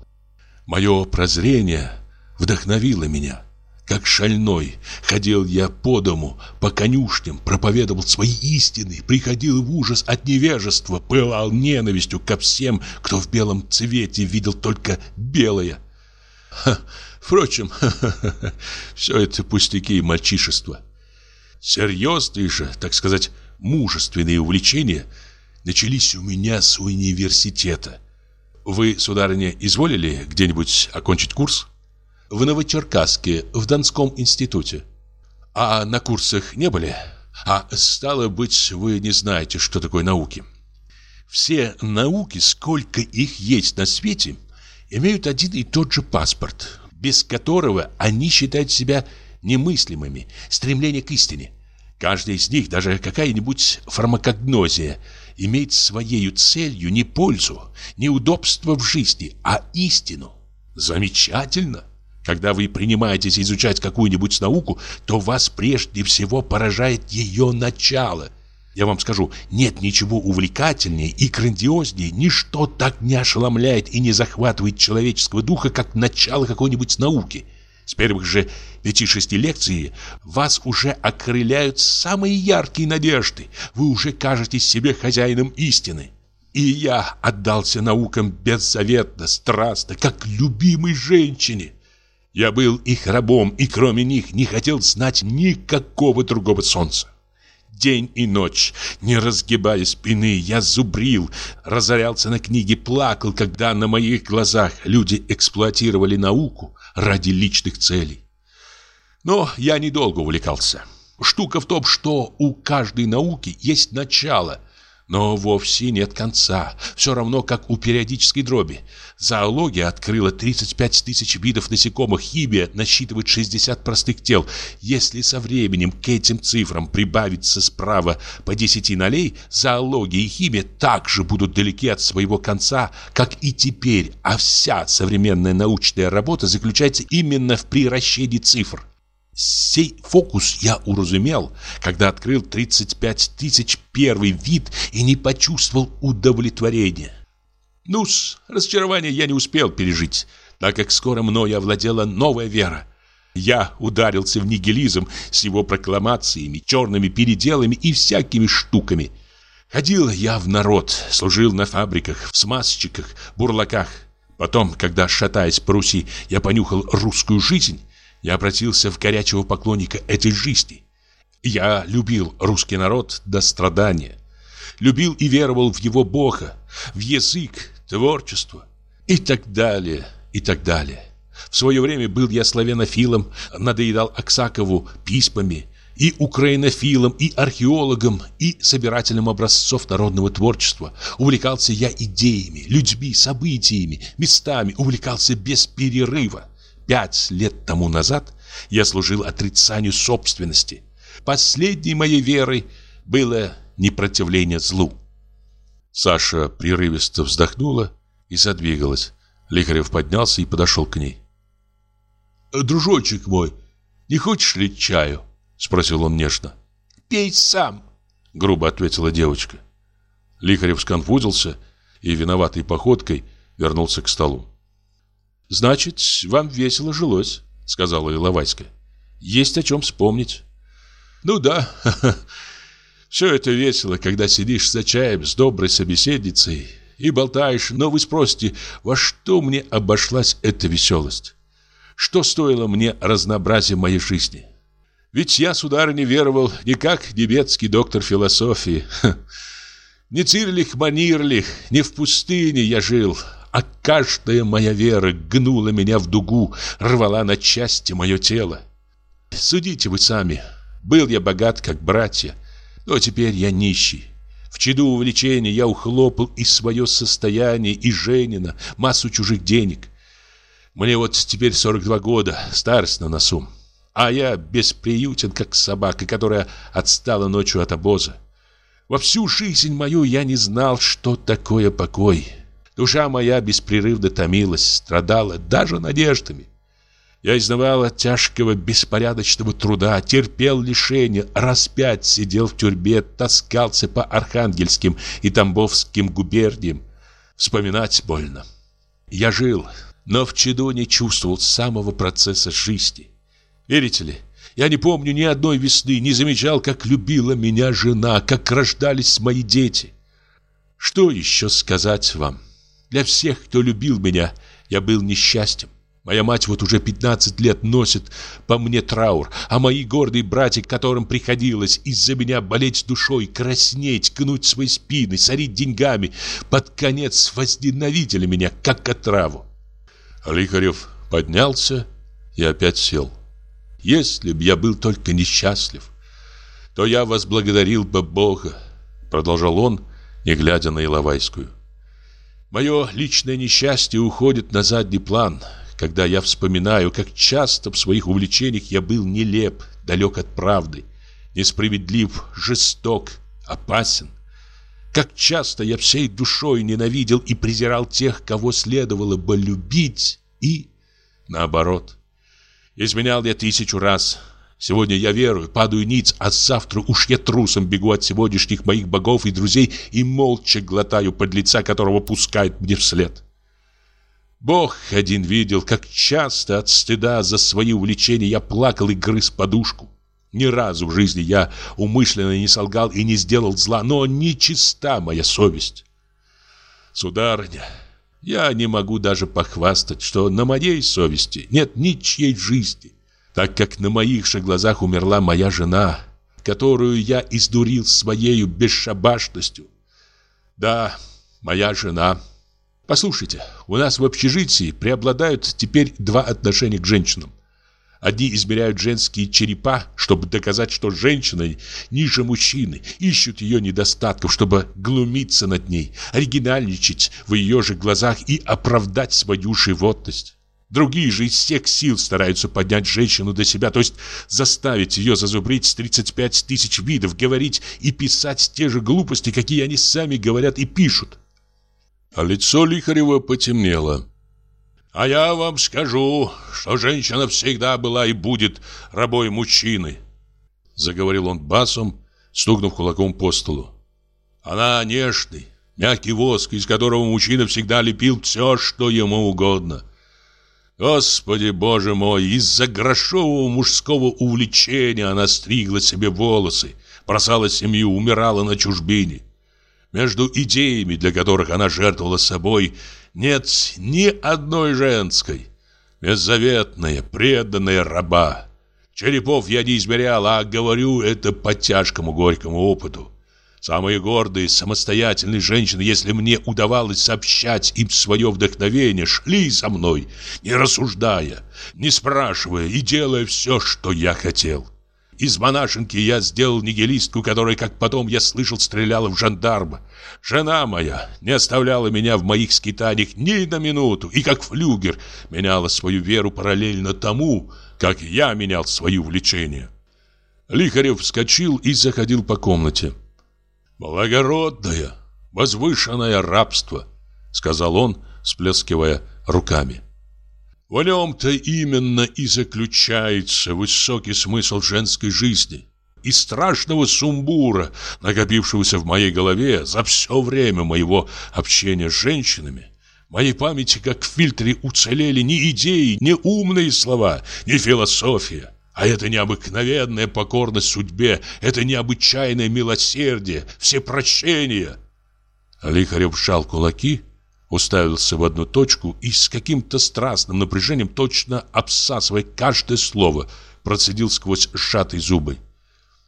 Мое прозрение вдохновило меня. Как шальной, ходил я по дому, по конюшням, проповедовал свои истины, приходил в ужас от невежества, пылал ненавистью ко всем, кто в белом цвете видел только белое. Ха, впрочем, все это пустяки и мальчишество. Серьезные же, так сказать, мужественные увлечения начались у меня с университета. Вы, сударыня, изволили где-нибудь окончить курс? В Новочеркасске, в Донском институте. А на курсах не были? А стало быть, вы не знаете, что такое науки. Все науки, сколько их есть на свете, имеют один и тот же паспорт, без которого они считают себя немыслимыми, стремление к истине. Каждая из них, даже какая-нибудь фармакогнозия, имеет своей целью не пользу, не удобство в жизни, а истину. Замечательно! Когда вы принимаетесь изучать какую-нибудь науку, то вас прежде всего поражает ее начало. Я вам скажу, нет ничего увлекательнее и грандиознее, ничто так не ошеломляет и не захватывает человеческого духа, как начало какой-нибудь науки. С первых же пяти-шести лекций вас уже окрыляют самые яркие надежды. Вы уже кажетесь себе хозяином истины. И я отдался наукам беззаветно, страстно, как любимой женщине. Я был их рабом, и кроме них не хотел знать никакого другого солнца. День и ночь, не разгибая спины, я зубрил, разорялся на книги, плакал, когда на моих глазах люди эксплуатировали науку ради личных целей. Но я недолго увлекался. Штука в том, что у каждой науки есть начало – но вовсе нет конца, все равно как у периодической дроби. Зоология открыла 35 тысяч видов насекомых, химия насчитывает 60 простых тел. Если со временем к этим цифрам прибавится справа по 10 нолей, зоология и химия также будут далеки от своего конца, как и теперь, а вся современная научная работа заключается именно в приращении цифр. Сей фокус я уразумел, когда открыл 35 тысяч первый вид и не почувствовал удовлетворения. Ну-с, разочарование я не успел пережить, так как скоро мною овладела новая вера. Я ударился в нигилизм с его прокламациями, черными переделами и всякими штуками. Ходил я в народ, служил на фабриках, в смазчиках, бурлаках. Потом, когда, шатаясь по Руси, я понюхал русскую жизнь, я обратился в горячего поклонника этой жизни. Я любил русский народ до страдания. Любил и веровал в его Бога, в язык, творчество и так далее, и так далее. В свое время был я славянофилом, надоедал Аксакову письмами, и украинофилом, и археологом, и собирателем образцов народного творчества. Увлекался я идеями, людьми, событиями, местами, увлекался без перерыва пять лет тому назад я служил отрицанию собственности. Последней моей верой было непротивление злу. Саша прерывисто вздохнула и задвигалась. Лихарев поднялся и подошел к ней. «Дружочек мой, не хочешь ли чаю?» Спросил он нежно. «Пей сам», грубо ответила девочка. Лихарев сконфузился и виноватой походкой вернулся к столу. «Значит, вам весело жилось», — сказала Иловайская. «Есть о чем вспомнить». «Ну да, все это весело, когда сидишь за чаем с доброй собеседницей и болтаешь, но вы спросите, во что мне обошлась эта веселость? Что стоило мне разнообразие моей жизни?» Ведь я, сударыня, веровал не как немецкий доктор философии. Не Цирлих Манирлих, не в пустыне я жил, а каждая моя вера гнула меня в дугу, рвала на части мое тело. Судите вы сами. Был я богат, как братья, но теперь я нищий. В чаду увлечения я ухлопал и свое состояние, и Женина, массу чужих денег. Мне вот теперь 42 года, старость на носу. А я бесприютен, как собака, которая отстала ночью от обоза. Во всю жизнь мою я не знал, что такое покой. Душа моя беспрерывно томилась, страдала даже надеждами. Я изнывал от тяжкого беспорядочного труда, терпел лишения, распять сидел в тюрьме, таскался по Архангельским и Тамбовским губерниям. Вспоминать больно. Я жил, но в чаду не чувствовал самого процесса жизни. Верите ли, я не помню ни одной весны, не замечал, как любила меня жена, как рождались мои дети. Что еще сказать вам? Для всех, кто любил меня, я был несчастьем. Моя мать вот уже 15 лет носит по мне траур, а мои гордые братья, которым приходилось из-за меня болеть душой, краснеть, гнуть свои спины, сорить деньгами, под конец возненавидели меня, как отраву. Лихарев поднялся и опять сел. Если б я был только несчастлив, то я возблагодарил бы Бога, продолжал он, не глядя на Иловайскую. Мое личное несчастье уходит на задний план, когда я вспоминаю, как часто в своих увлечениях я был нелеп, далек от правды, несправедлив, жесток, опасен. Как часто я всей душой ненавидел и презирал тех, кого следовало бы любить, и наоборот. Изменял я тысячу раз. Сегодня я верую, падаю ниц, а завтра уж я трусом бегу от сегодняшних моих богов и друзей и молча глотаю под лица, которого пускает мне вслед. Бог один видел, как часто от стыда за свои увлечения я плакал и грыз подушку. Ни разу в жизни я умышленно не солгал и не сделал зла, но не чиста моя совесть. Сударыня, я не могу даже похвастать, что на моей совести нет ничьей жизни, так как на моих же глазах умерла моя жена, которую я издурил своею бесшабашностью. Да, моя жена. Послушайте, у нас в общежитии преобладают теперь два отношения к женщинам. Одни измеряют женские черепа, чтобы доказать, что женщина ниже мужчины, ищут ее недостатков, чтобы глумиться над ней, оригинальничать в ее же глазах и оправдать свою животность. Другие же из всех сил стараются поднять женщину до себя, то есть заставить ее зазубрить 35 тысяч видов, говорить и писать те же глупости, какие они сами говорят и пишут. А лицо Лихарева потемнело. А я вам скажу, что женщина всегда была и будет рабой мужчины, заговорил он басом, стукнув кулаком по столу. Она нежный, мягкий воск, из которого мужчина всегда лепил все, что ему угодно. Господи Боже мой, из-за грошового мужского увлечения она стригла себе волосы, бросала семью, умирала на чужбине. Между идеями, для которых она жертвовала собой, нет ни одной женской. Беззаветная, преданная раба. Черепов я не измерял, а говорю это по тяжкому горькому опыту. Самые гордые, самостоятельные женщины, если мне удавалось сообщать им свое вдохновение, шли за мной, не рассуждая, не спрашивая и делая все, что я хотел. Из монашенки я сделал нигилистку, которая, как потом я слышал, стреляла в жандарма. Жена моя не оставляла меня в моих скитаниях ни на минуту, и как флюгер меняла свою веру параллельно тому, как я менял свои увлечения. Лихарев вскочил и заходил по комнате. «Благородное, возвышенное рабство», — сказал он, сплескивая руками. В нем-то именно и заключается высокий смысл женской жизни и страшного сумбура, накопившегося в моей голове за все время моего общения с женщинами. В моей памяти, как в фильтре, уцелели ни идеи, ни умные слова, ни философия. А это необыкновенная покорность судьбе, это необычайное милосердие, все прощения. Лихарев сжал кулаки уставился в одну точку и с каким-то страстным напряжением, точно обсасывая каждое слово, процедил сквозь сжатые зубы.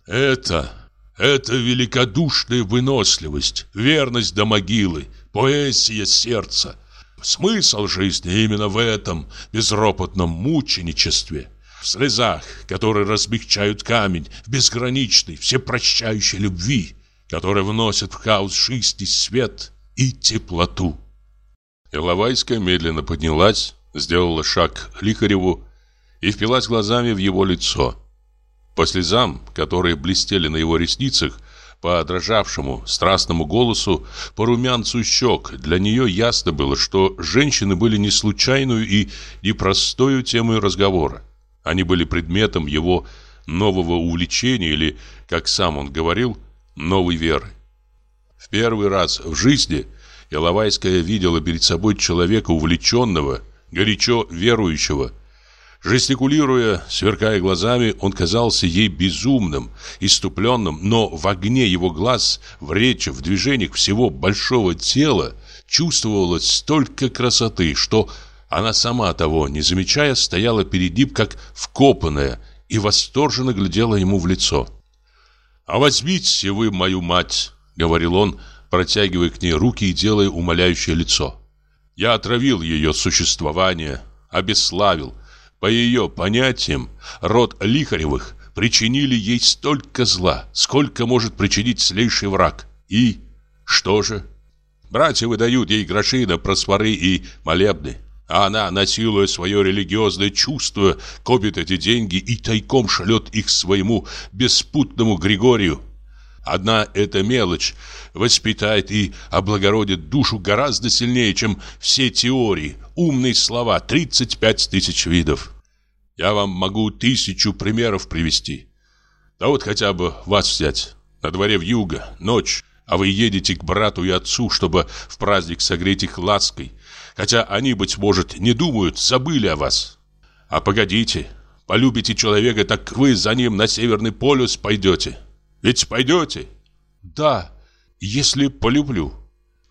«Это, это великодушная выносливость, верность до могилы, поэзия сердца. Смысл жизни именно в этом безропотном мученичестве» в слезах, которые размягчают камень, в безграничной, всепрощающей любви, которая вносит в хаос жизни свет и теплоту. Иловайская медленно поднялась, сделала шаг к Лихареву и впилась глазами в его лицо. По слезам, которые блестели на его ресницах, по дрожавшему, страстному голосу, по румянцу щек, для нее ясно было, что женщины были не случайную и непростою темой разговора. Они были предметом его нового увлечения или, как сам он говорил, новой веры. В первый раз в жизни Иловайская видела перед собой человека увлеченного, горячо верующего, Жестикулируя, сверкая глазами, он казался ей безумным, иступленным, но в огне его глаз, в речи, в движениях всего большого тела чувствовалось столько красоты, что она сама того, не замечая, стояла перед ним как вкопанная и восторженно глядела ему в лицо. «А возьмите вы мою мать», — говорил он, протягивая к ней руки и делая умоляющее лицо. «Я отравил ее существование, обесславил» По ее понятиям, род Лихаревых причинили ей столько зла, сколько может причинить злейший враг. И что же? Братья выдают ей гроши на просворы и молебны. А она, насилуя свое религиозное чувство, копит эти деньги и тайком шлет их своему беспутному Григорию. Одна эта мелочь воспитает и облагородит душу гораздо сильнее, чем все теории, умные слова, 35 тысяч видов. Я вам могу тысячу примеров привести. Да вот хотя бы вас взять. На дворе в юго, ночь, а вы едете к брату и отцу, чтобы в праздник согреть их лаской. Хотя они, быть может, не думают, забыли о вас. А погодите, полюбите человека, так вы за ним на Северный полюс пойдете. Ведь пойдете? Да, если полюблю.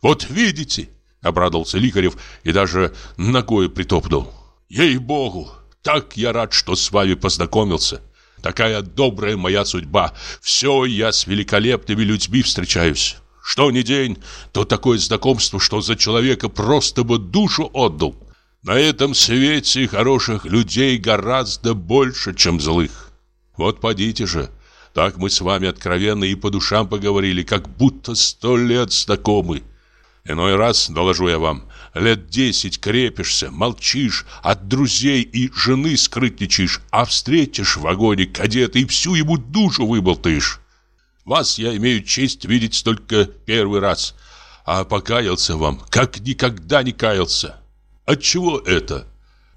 Вот видите, обрадовался Лихарев и даже ногой притопнул. Ей-богу, так я рад, что с вами познакомился. Такая добрая моя судьба. Все я с великолепными людьми встречаюсь. Что ни день, то такое знакомство, что за человека просто бы душу отдал. На этом свете хороших людей гораздо больше, чем злых. Вот подите же, так мы с вами откровенно и по душам поговорили, как будто сто лет знакомы. Иной раз, доложу я вам, лет десять крепишься, молчишь, от друзей и жены скрытничаешь, а встретишь в вагоне кадета и всю ему душу выболтаешь. Вас я имею честь видеть только первый раз, а покаялся вам, как никогда не каялся. Отчего это?»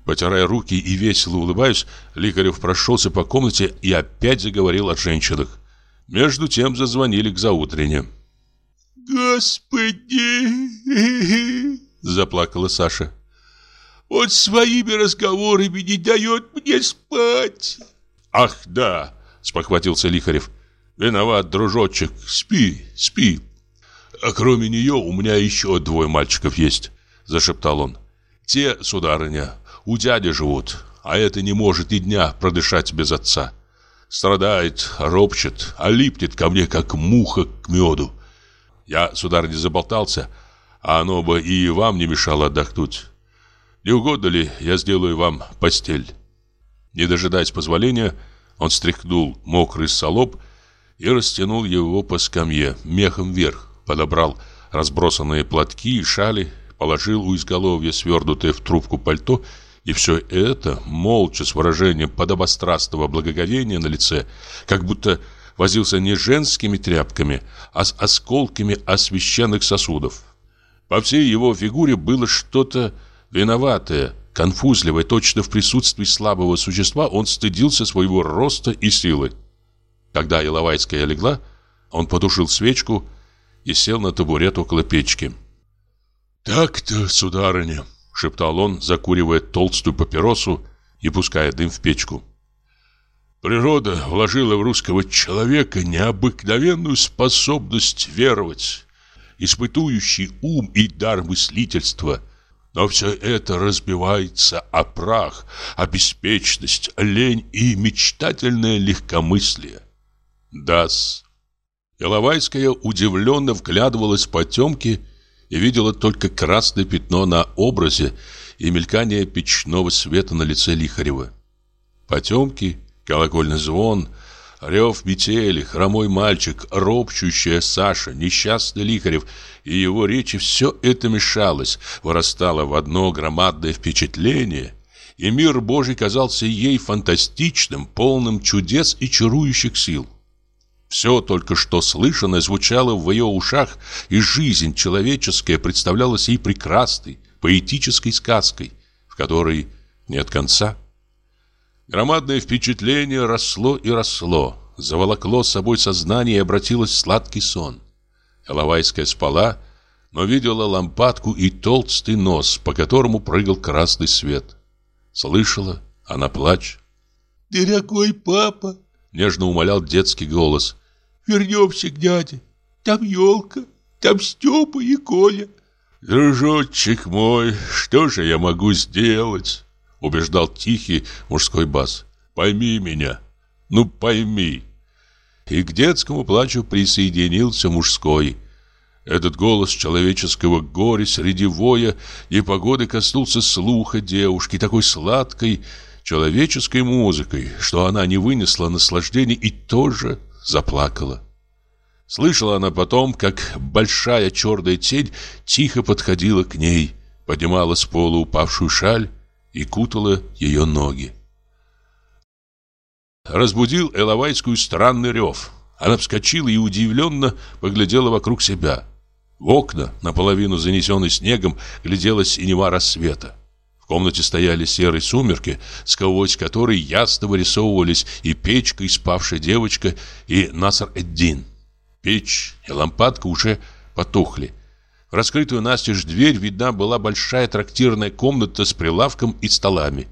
Потирая руки и весело улыбаясь, Ликарев прошелся по комнате и опять заговорил о женщинах. Между тем зазвонили к заутренне. «Господи!» – заплакала Саша. «Он своими разговорами не дает мне спать!» «Ах, да!» – спохватился Лихарев. «Виноват, дружочек. Спи, спи!» «А кроме нее у меня еще двое мальчиков есть», – зашептал он. «Те, сударыня, у дяди живут, а это не может ни дня продышать без отца. Страдает, ропчет, а липнет ко мне, как муха к меду. Я, сударыня, заболтался, а оно бы и вам не мешало отдохнуть. Не угодно ли, я сделаю вам постель?» Не дожидаясь позволения, он стряхнул мокрый солоб и растянул его по скамье, мехом вверх, подобрал разбросанные платки и шали, положил у изголовья свернутое в трубку пальто и все это, молча, с выражением подобострастного благоговения на лице, как будто возился не женскими тряпками, а с осколками освященных сосудов. По всей его фигуре было что-то виноватое, конфузливое, точно в присутствии слабого существа он стыдился своего роста и силы. Когда Иловайская легла, он потушил свечку и сел на табурет около печки. «Так-то, сударыня», шептал он, закуривая толстую папиросу и пуская дым в печку. Природа вложила в русского человека необыкновенную способность веровать, испытующий ум и дар мыслительства. Но все это разбивается о прах, о беспечность, лень и мечтательное легкомыслие. Дас. Иловайская удивленно вглядывалась в потемки и видела только красное пятно на образе и мелькание печного света на лице Лихарева. Потемки, колокольный звон, Рев метели, хромой мальчик, ропчущая Саша, несчастный Лихарев и его речи все это мешалось, вырастало в одно громадное впечатление, и мир Божий казался ей фантастичным, полным чудес и чарующих сил. Все только что слышанное звучало в ее ушах, и жизнь человеческая представлялась ей прекрасной, поэтической сказкой, в которой нет конца. Громадное впечатление росло и росло, заволокло с собой сознание и обратилось в сладкий сон. Иловайская спала, но видела лампадку и толстый нос, по которому прыгал красный свет. Слышала она плач. «Дорогой папа!» — нежно умолял детский голос. «Вернемся к дяде. Там елка, там Степа и Коля». «Дружочек мой, что же я могу сделать?» — убеждал тихий мужской бас. «Пойми меня, ну пойми». И к детскому плачу присоединился мужской. Этот голос человеческого горя среди воя и погоды коснулся слуха девушки, такой сладкой человеческой музыкой, что она не вынесла наслаждения и тоже заплакала. Слышала она потом, как большая черная тень тихо подходила к ней, поднимала с пола упавшую шаль и кутала ее ноги разбудил Эловайскую странный рев. Она вскочила и удивленно поглядела вокруг себя. В окна, наполовину занесенной снегом, глядело синева рассвета. Комнате стояли серые сумерки, сквозь которые ясно вырисовывались и печка, и спавшая девочка, и Насар-эддин. Печь и лампадка уже потухли. В раскрытую настежь дверь видна была большая трактирная комната с прилавком и столами.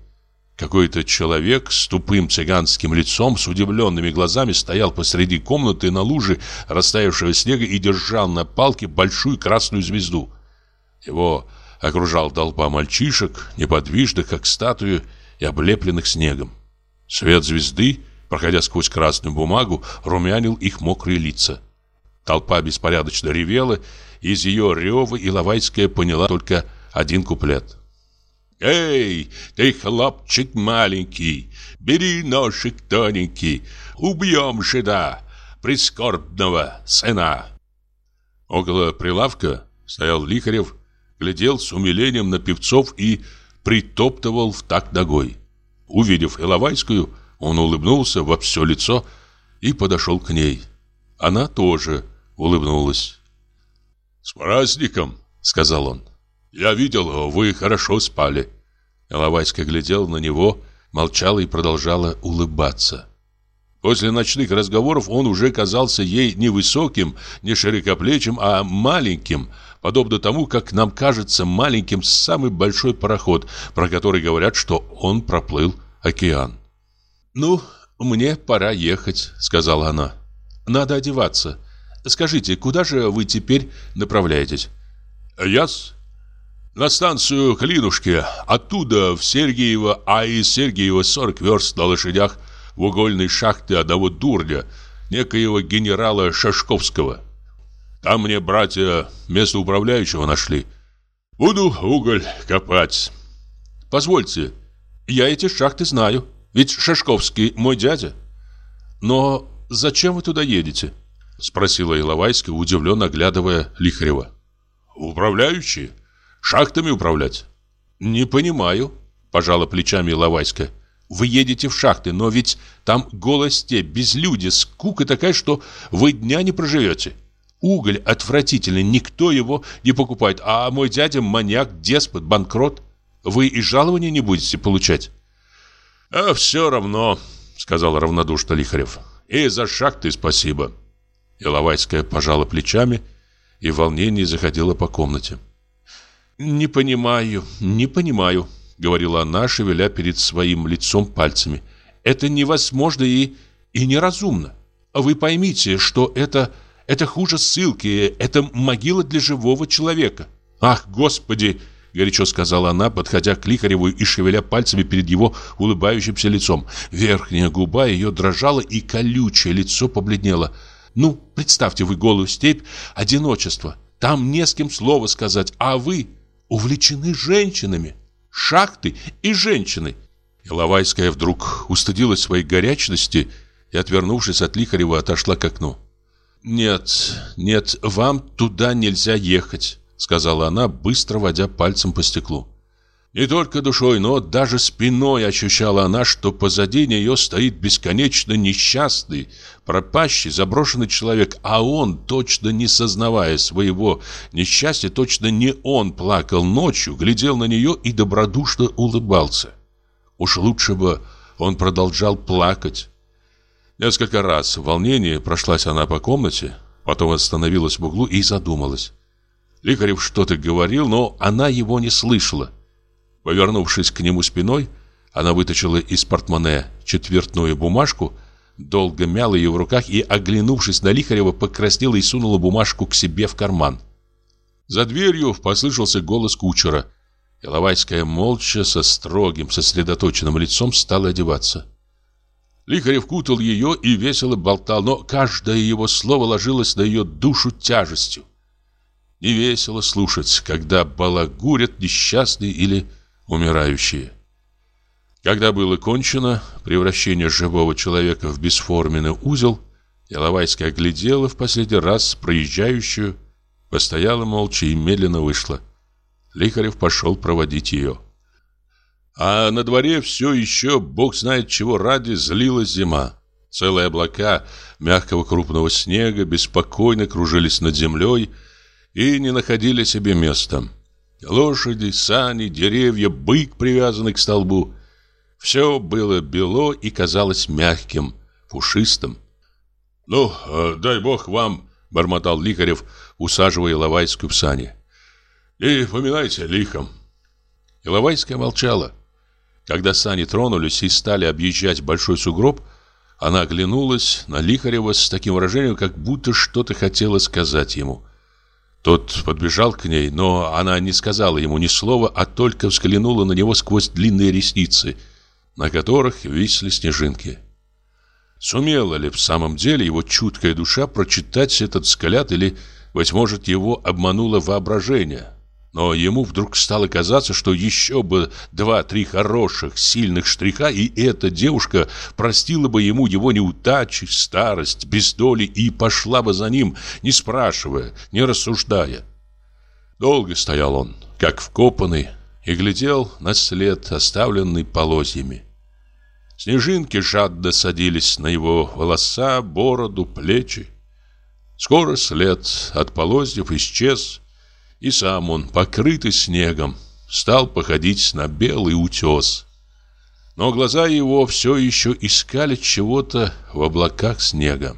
Какой-то человек с тупым цыганским лицом, с удивленными глазами стоял посреди комнаты на луже растаявшего снега и держал на палке большую красную звезду. Его окружал толпа мальчишек, неподвижных, как статуи, и облепленных снегом. Свет звезды, проходя сквозь красную бумагу, румянил их мокрые лица. Толпа беспорядочно ревела, и из ее рева Иловайская поняла только один куплет. «Эй, ты хлопчик маленький, бери ножик тоненький, убьем жида, прискорбного сына!» Около прилавка стоял Лихарев, глядел с умилением на певцов и притоптывал в такт ногой. Увидев Иловайскую, он улыбнулся во все лицо и подошел к ней. Она тоже улыбнулась. «С праздником!» — сказал он. «Я видел, вы хорошо спали». Иловайская глядела на него, молчала и продолжала улыбаться. После ночных разговоров он уже казался ей не высоким, не широкоплечим, а маленьким, подобно тому, как нам кажется маленьким самый большой пароход, про который говорят, что он проплыл океан. «Ну, мне пора ехать», — сказала она. «Надо одеваться. Скажите, куда же вы теперь направляетесь?» «Я-с? На станцию Клинушки, оттуда в Сергиево, а из Сергиева 40 верст на лошадях в угольной шахты одного дурня, некоего генерала Шашковского. Там мне братья место управляющего нашли. Буду уголь копать. Позвольте, я эти шахты знаю, ведь Шашковский мой дядя. Но зачем вы туда едете? Спросила Иловайская, удивленно оглядывая Лихарева. Управляющий? Шахтами управлять? Не понимаю, пожала плечами Иловайская. Вы едете в шахты, но ведь там голая степь, безлюдье, скука такая, что вы дня не проживете. Уголь отвратительный, никто его не покупает, а мой дядя маньяк, деспот, банкрот. Вы и жалования не будете получать. А все равно, сказал равнодушно Лихарев. И за шахты спасибо. Иловайская пожала плечами и в волнении заходила по комнате. «Не понимаю, не понимаю», — говорила она, шевеля перед своим лицом пальцами. «Это невозможно и, и неразумно. Вы поймите, что это, это хуже ссылки, это могила для живого человека». «Ах, Господи!» — горячо сказала она, подходя к Лихареву и шевеля пальцами перед его улыбающимся лицом. Верхняя губа ее дрожала, и колючее лицо побледнело. «Ну, представьте вы голую степь, одиночество. Там не с кем слова сказать, а вы увлечены женщинами. Шахты и женщины. Иловайская вдруг устыдилась своей горячности и, отвернувшись от Лихарева, отошла к окну. «Нет, нет, вам туда нельзя ехать», — сказала она, быстро водя пальцем по стеклу. Не только душой, но даже спиной ощущала она, что позади нее стоит бесконечно несчастный, пропащий, заброшенный человек, а он, точно не сознавая своего несчастья, точно не он плакал ночью, глядел на нее и добродушно улыбался. Уж лучше бы он продолжал плакать. Несколько раз в волнении прошлась она по комнате, потом остановилась в углу и задумалась. Лихарев что-то говорил, но она его не слышала. Повернувшись к нему спиной, она вытащила из портмоне четвертную бумажку, долго мяла ее в руках и, оглянувшись на Лихарева, покраснела и сунула бумажку к себе в карман. За дверью послышался голос кучера. Иловайская молча, со строгим, сосредоточенным лицом стала одеваться. Лихарев кутал ее и весело болтал, но каждое его слово ложилось на ее душу тяжестью. Не весело слушать, когда балагурят несчастные или умирающие. Когда было кончено превращение живого человека в бесформенный узел, Иловайская глядела в последний раз проезжающую, постояла молча и медленно вышла. Лихарев пошел проводить ее. А на дворе все еще, бог знает чего ради, злилась зима. Целые облака мягкого крупного снега беспокойно кружились над землей и не находили себе места. Лошади, сани, деревья, бык, привязанный к столбу. Все было бело и казалось мягким, пушистым. «Ну, э, дай бог вам», — бормотал Лихарев, усаживая Лавайскую в сани. «И поминайте лихом». Иловайская молчала. Когда сани тронулись и стали объезжать большой сугроб, она оглянулась на Лихарева с таким выражением, как будто что-то хотела сказать ему — тот подбежал к ней, но она не сказала ему ни слова, а только взглянула на него сквозь длинные ресницы, на которых висли снежинки. Сумела ли в самом деле его чуткая душа прочитать этот взгляд или, быть может, его обмануло воображение? Но ему вдруг стало казаться, что еще бы два-три хороших, сильных штриха, и эта девушка простила бы ему его неудачи, старость, бездоли и пошла бы за ним, не спрашивая, не рассуждая. Долго стоял он, как вкопанный, и глядел на след, оставленный полозьями. Снежинки жадно садились на его волоса, бороду, плечи. Скоро след от полозьев исчез, и сам он, покрытый снегом, стал походить на белый утес. Но глаза его все еще искали чего-то в облаках снега.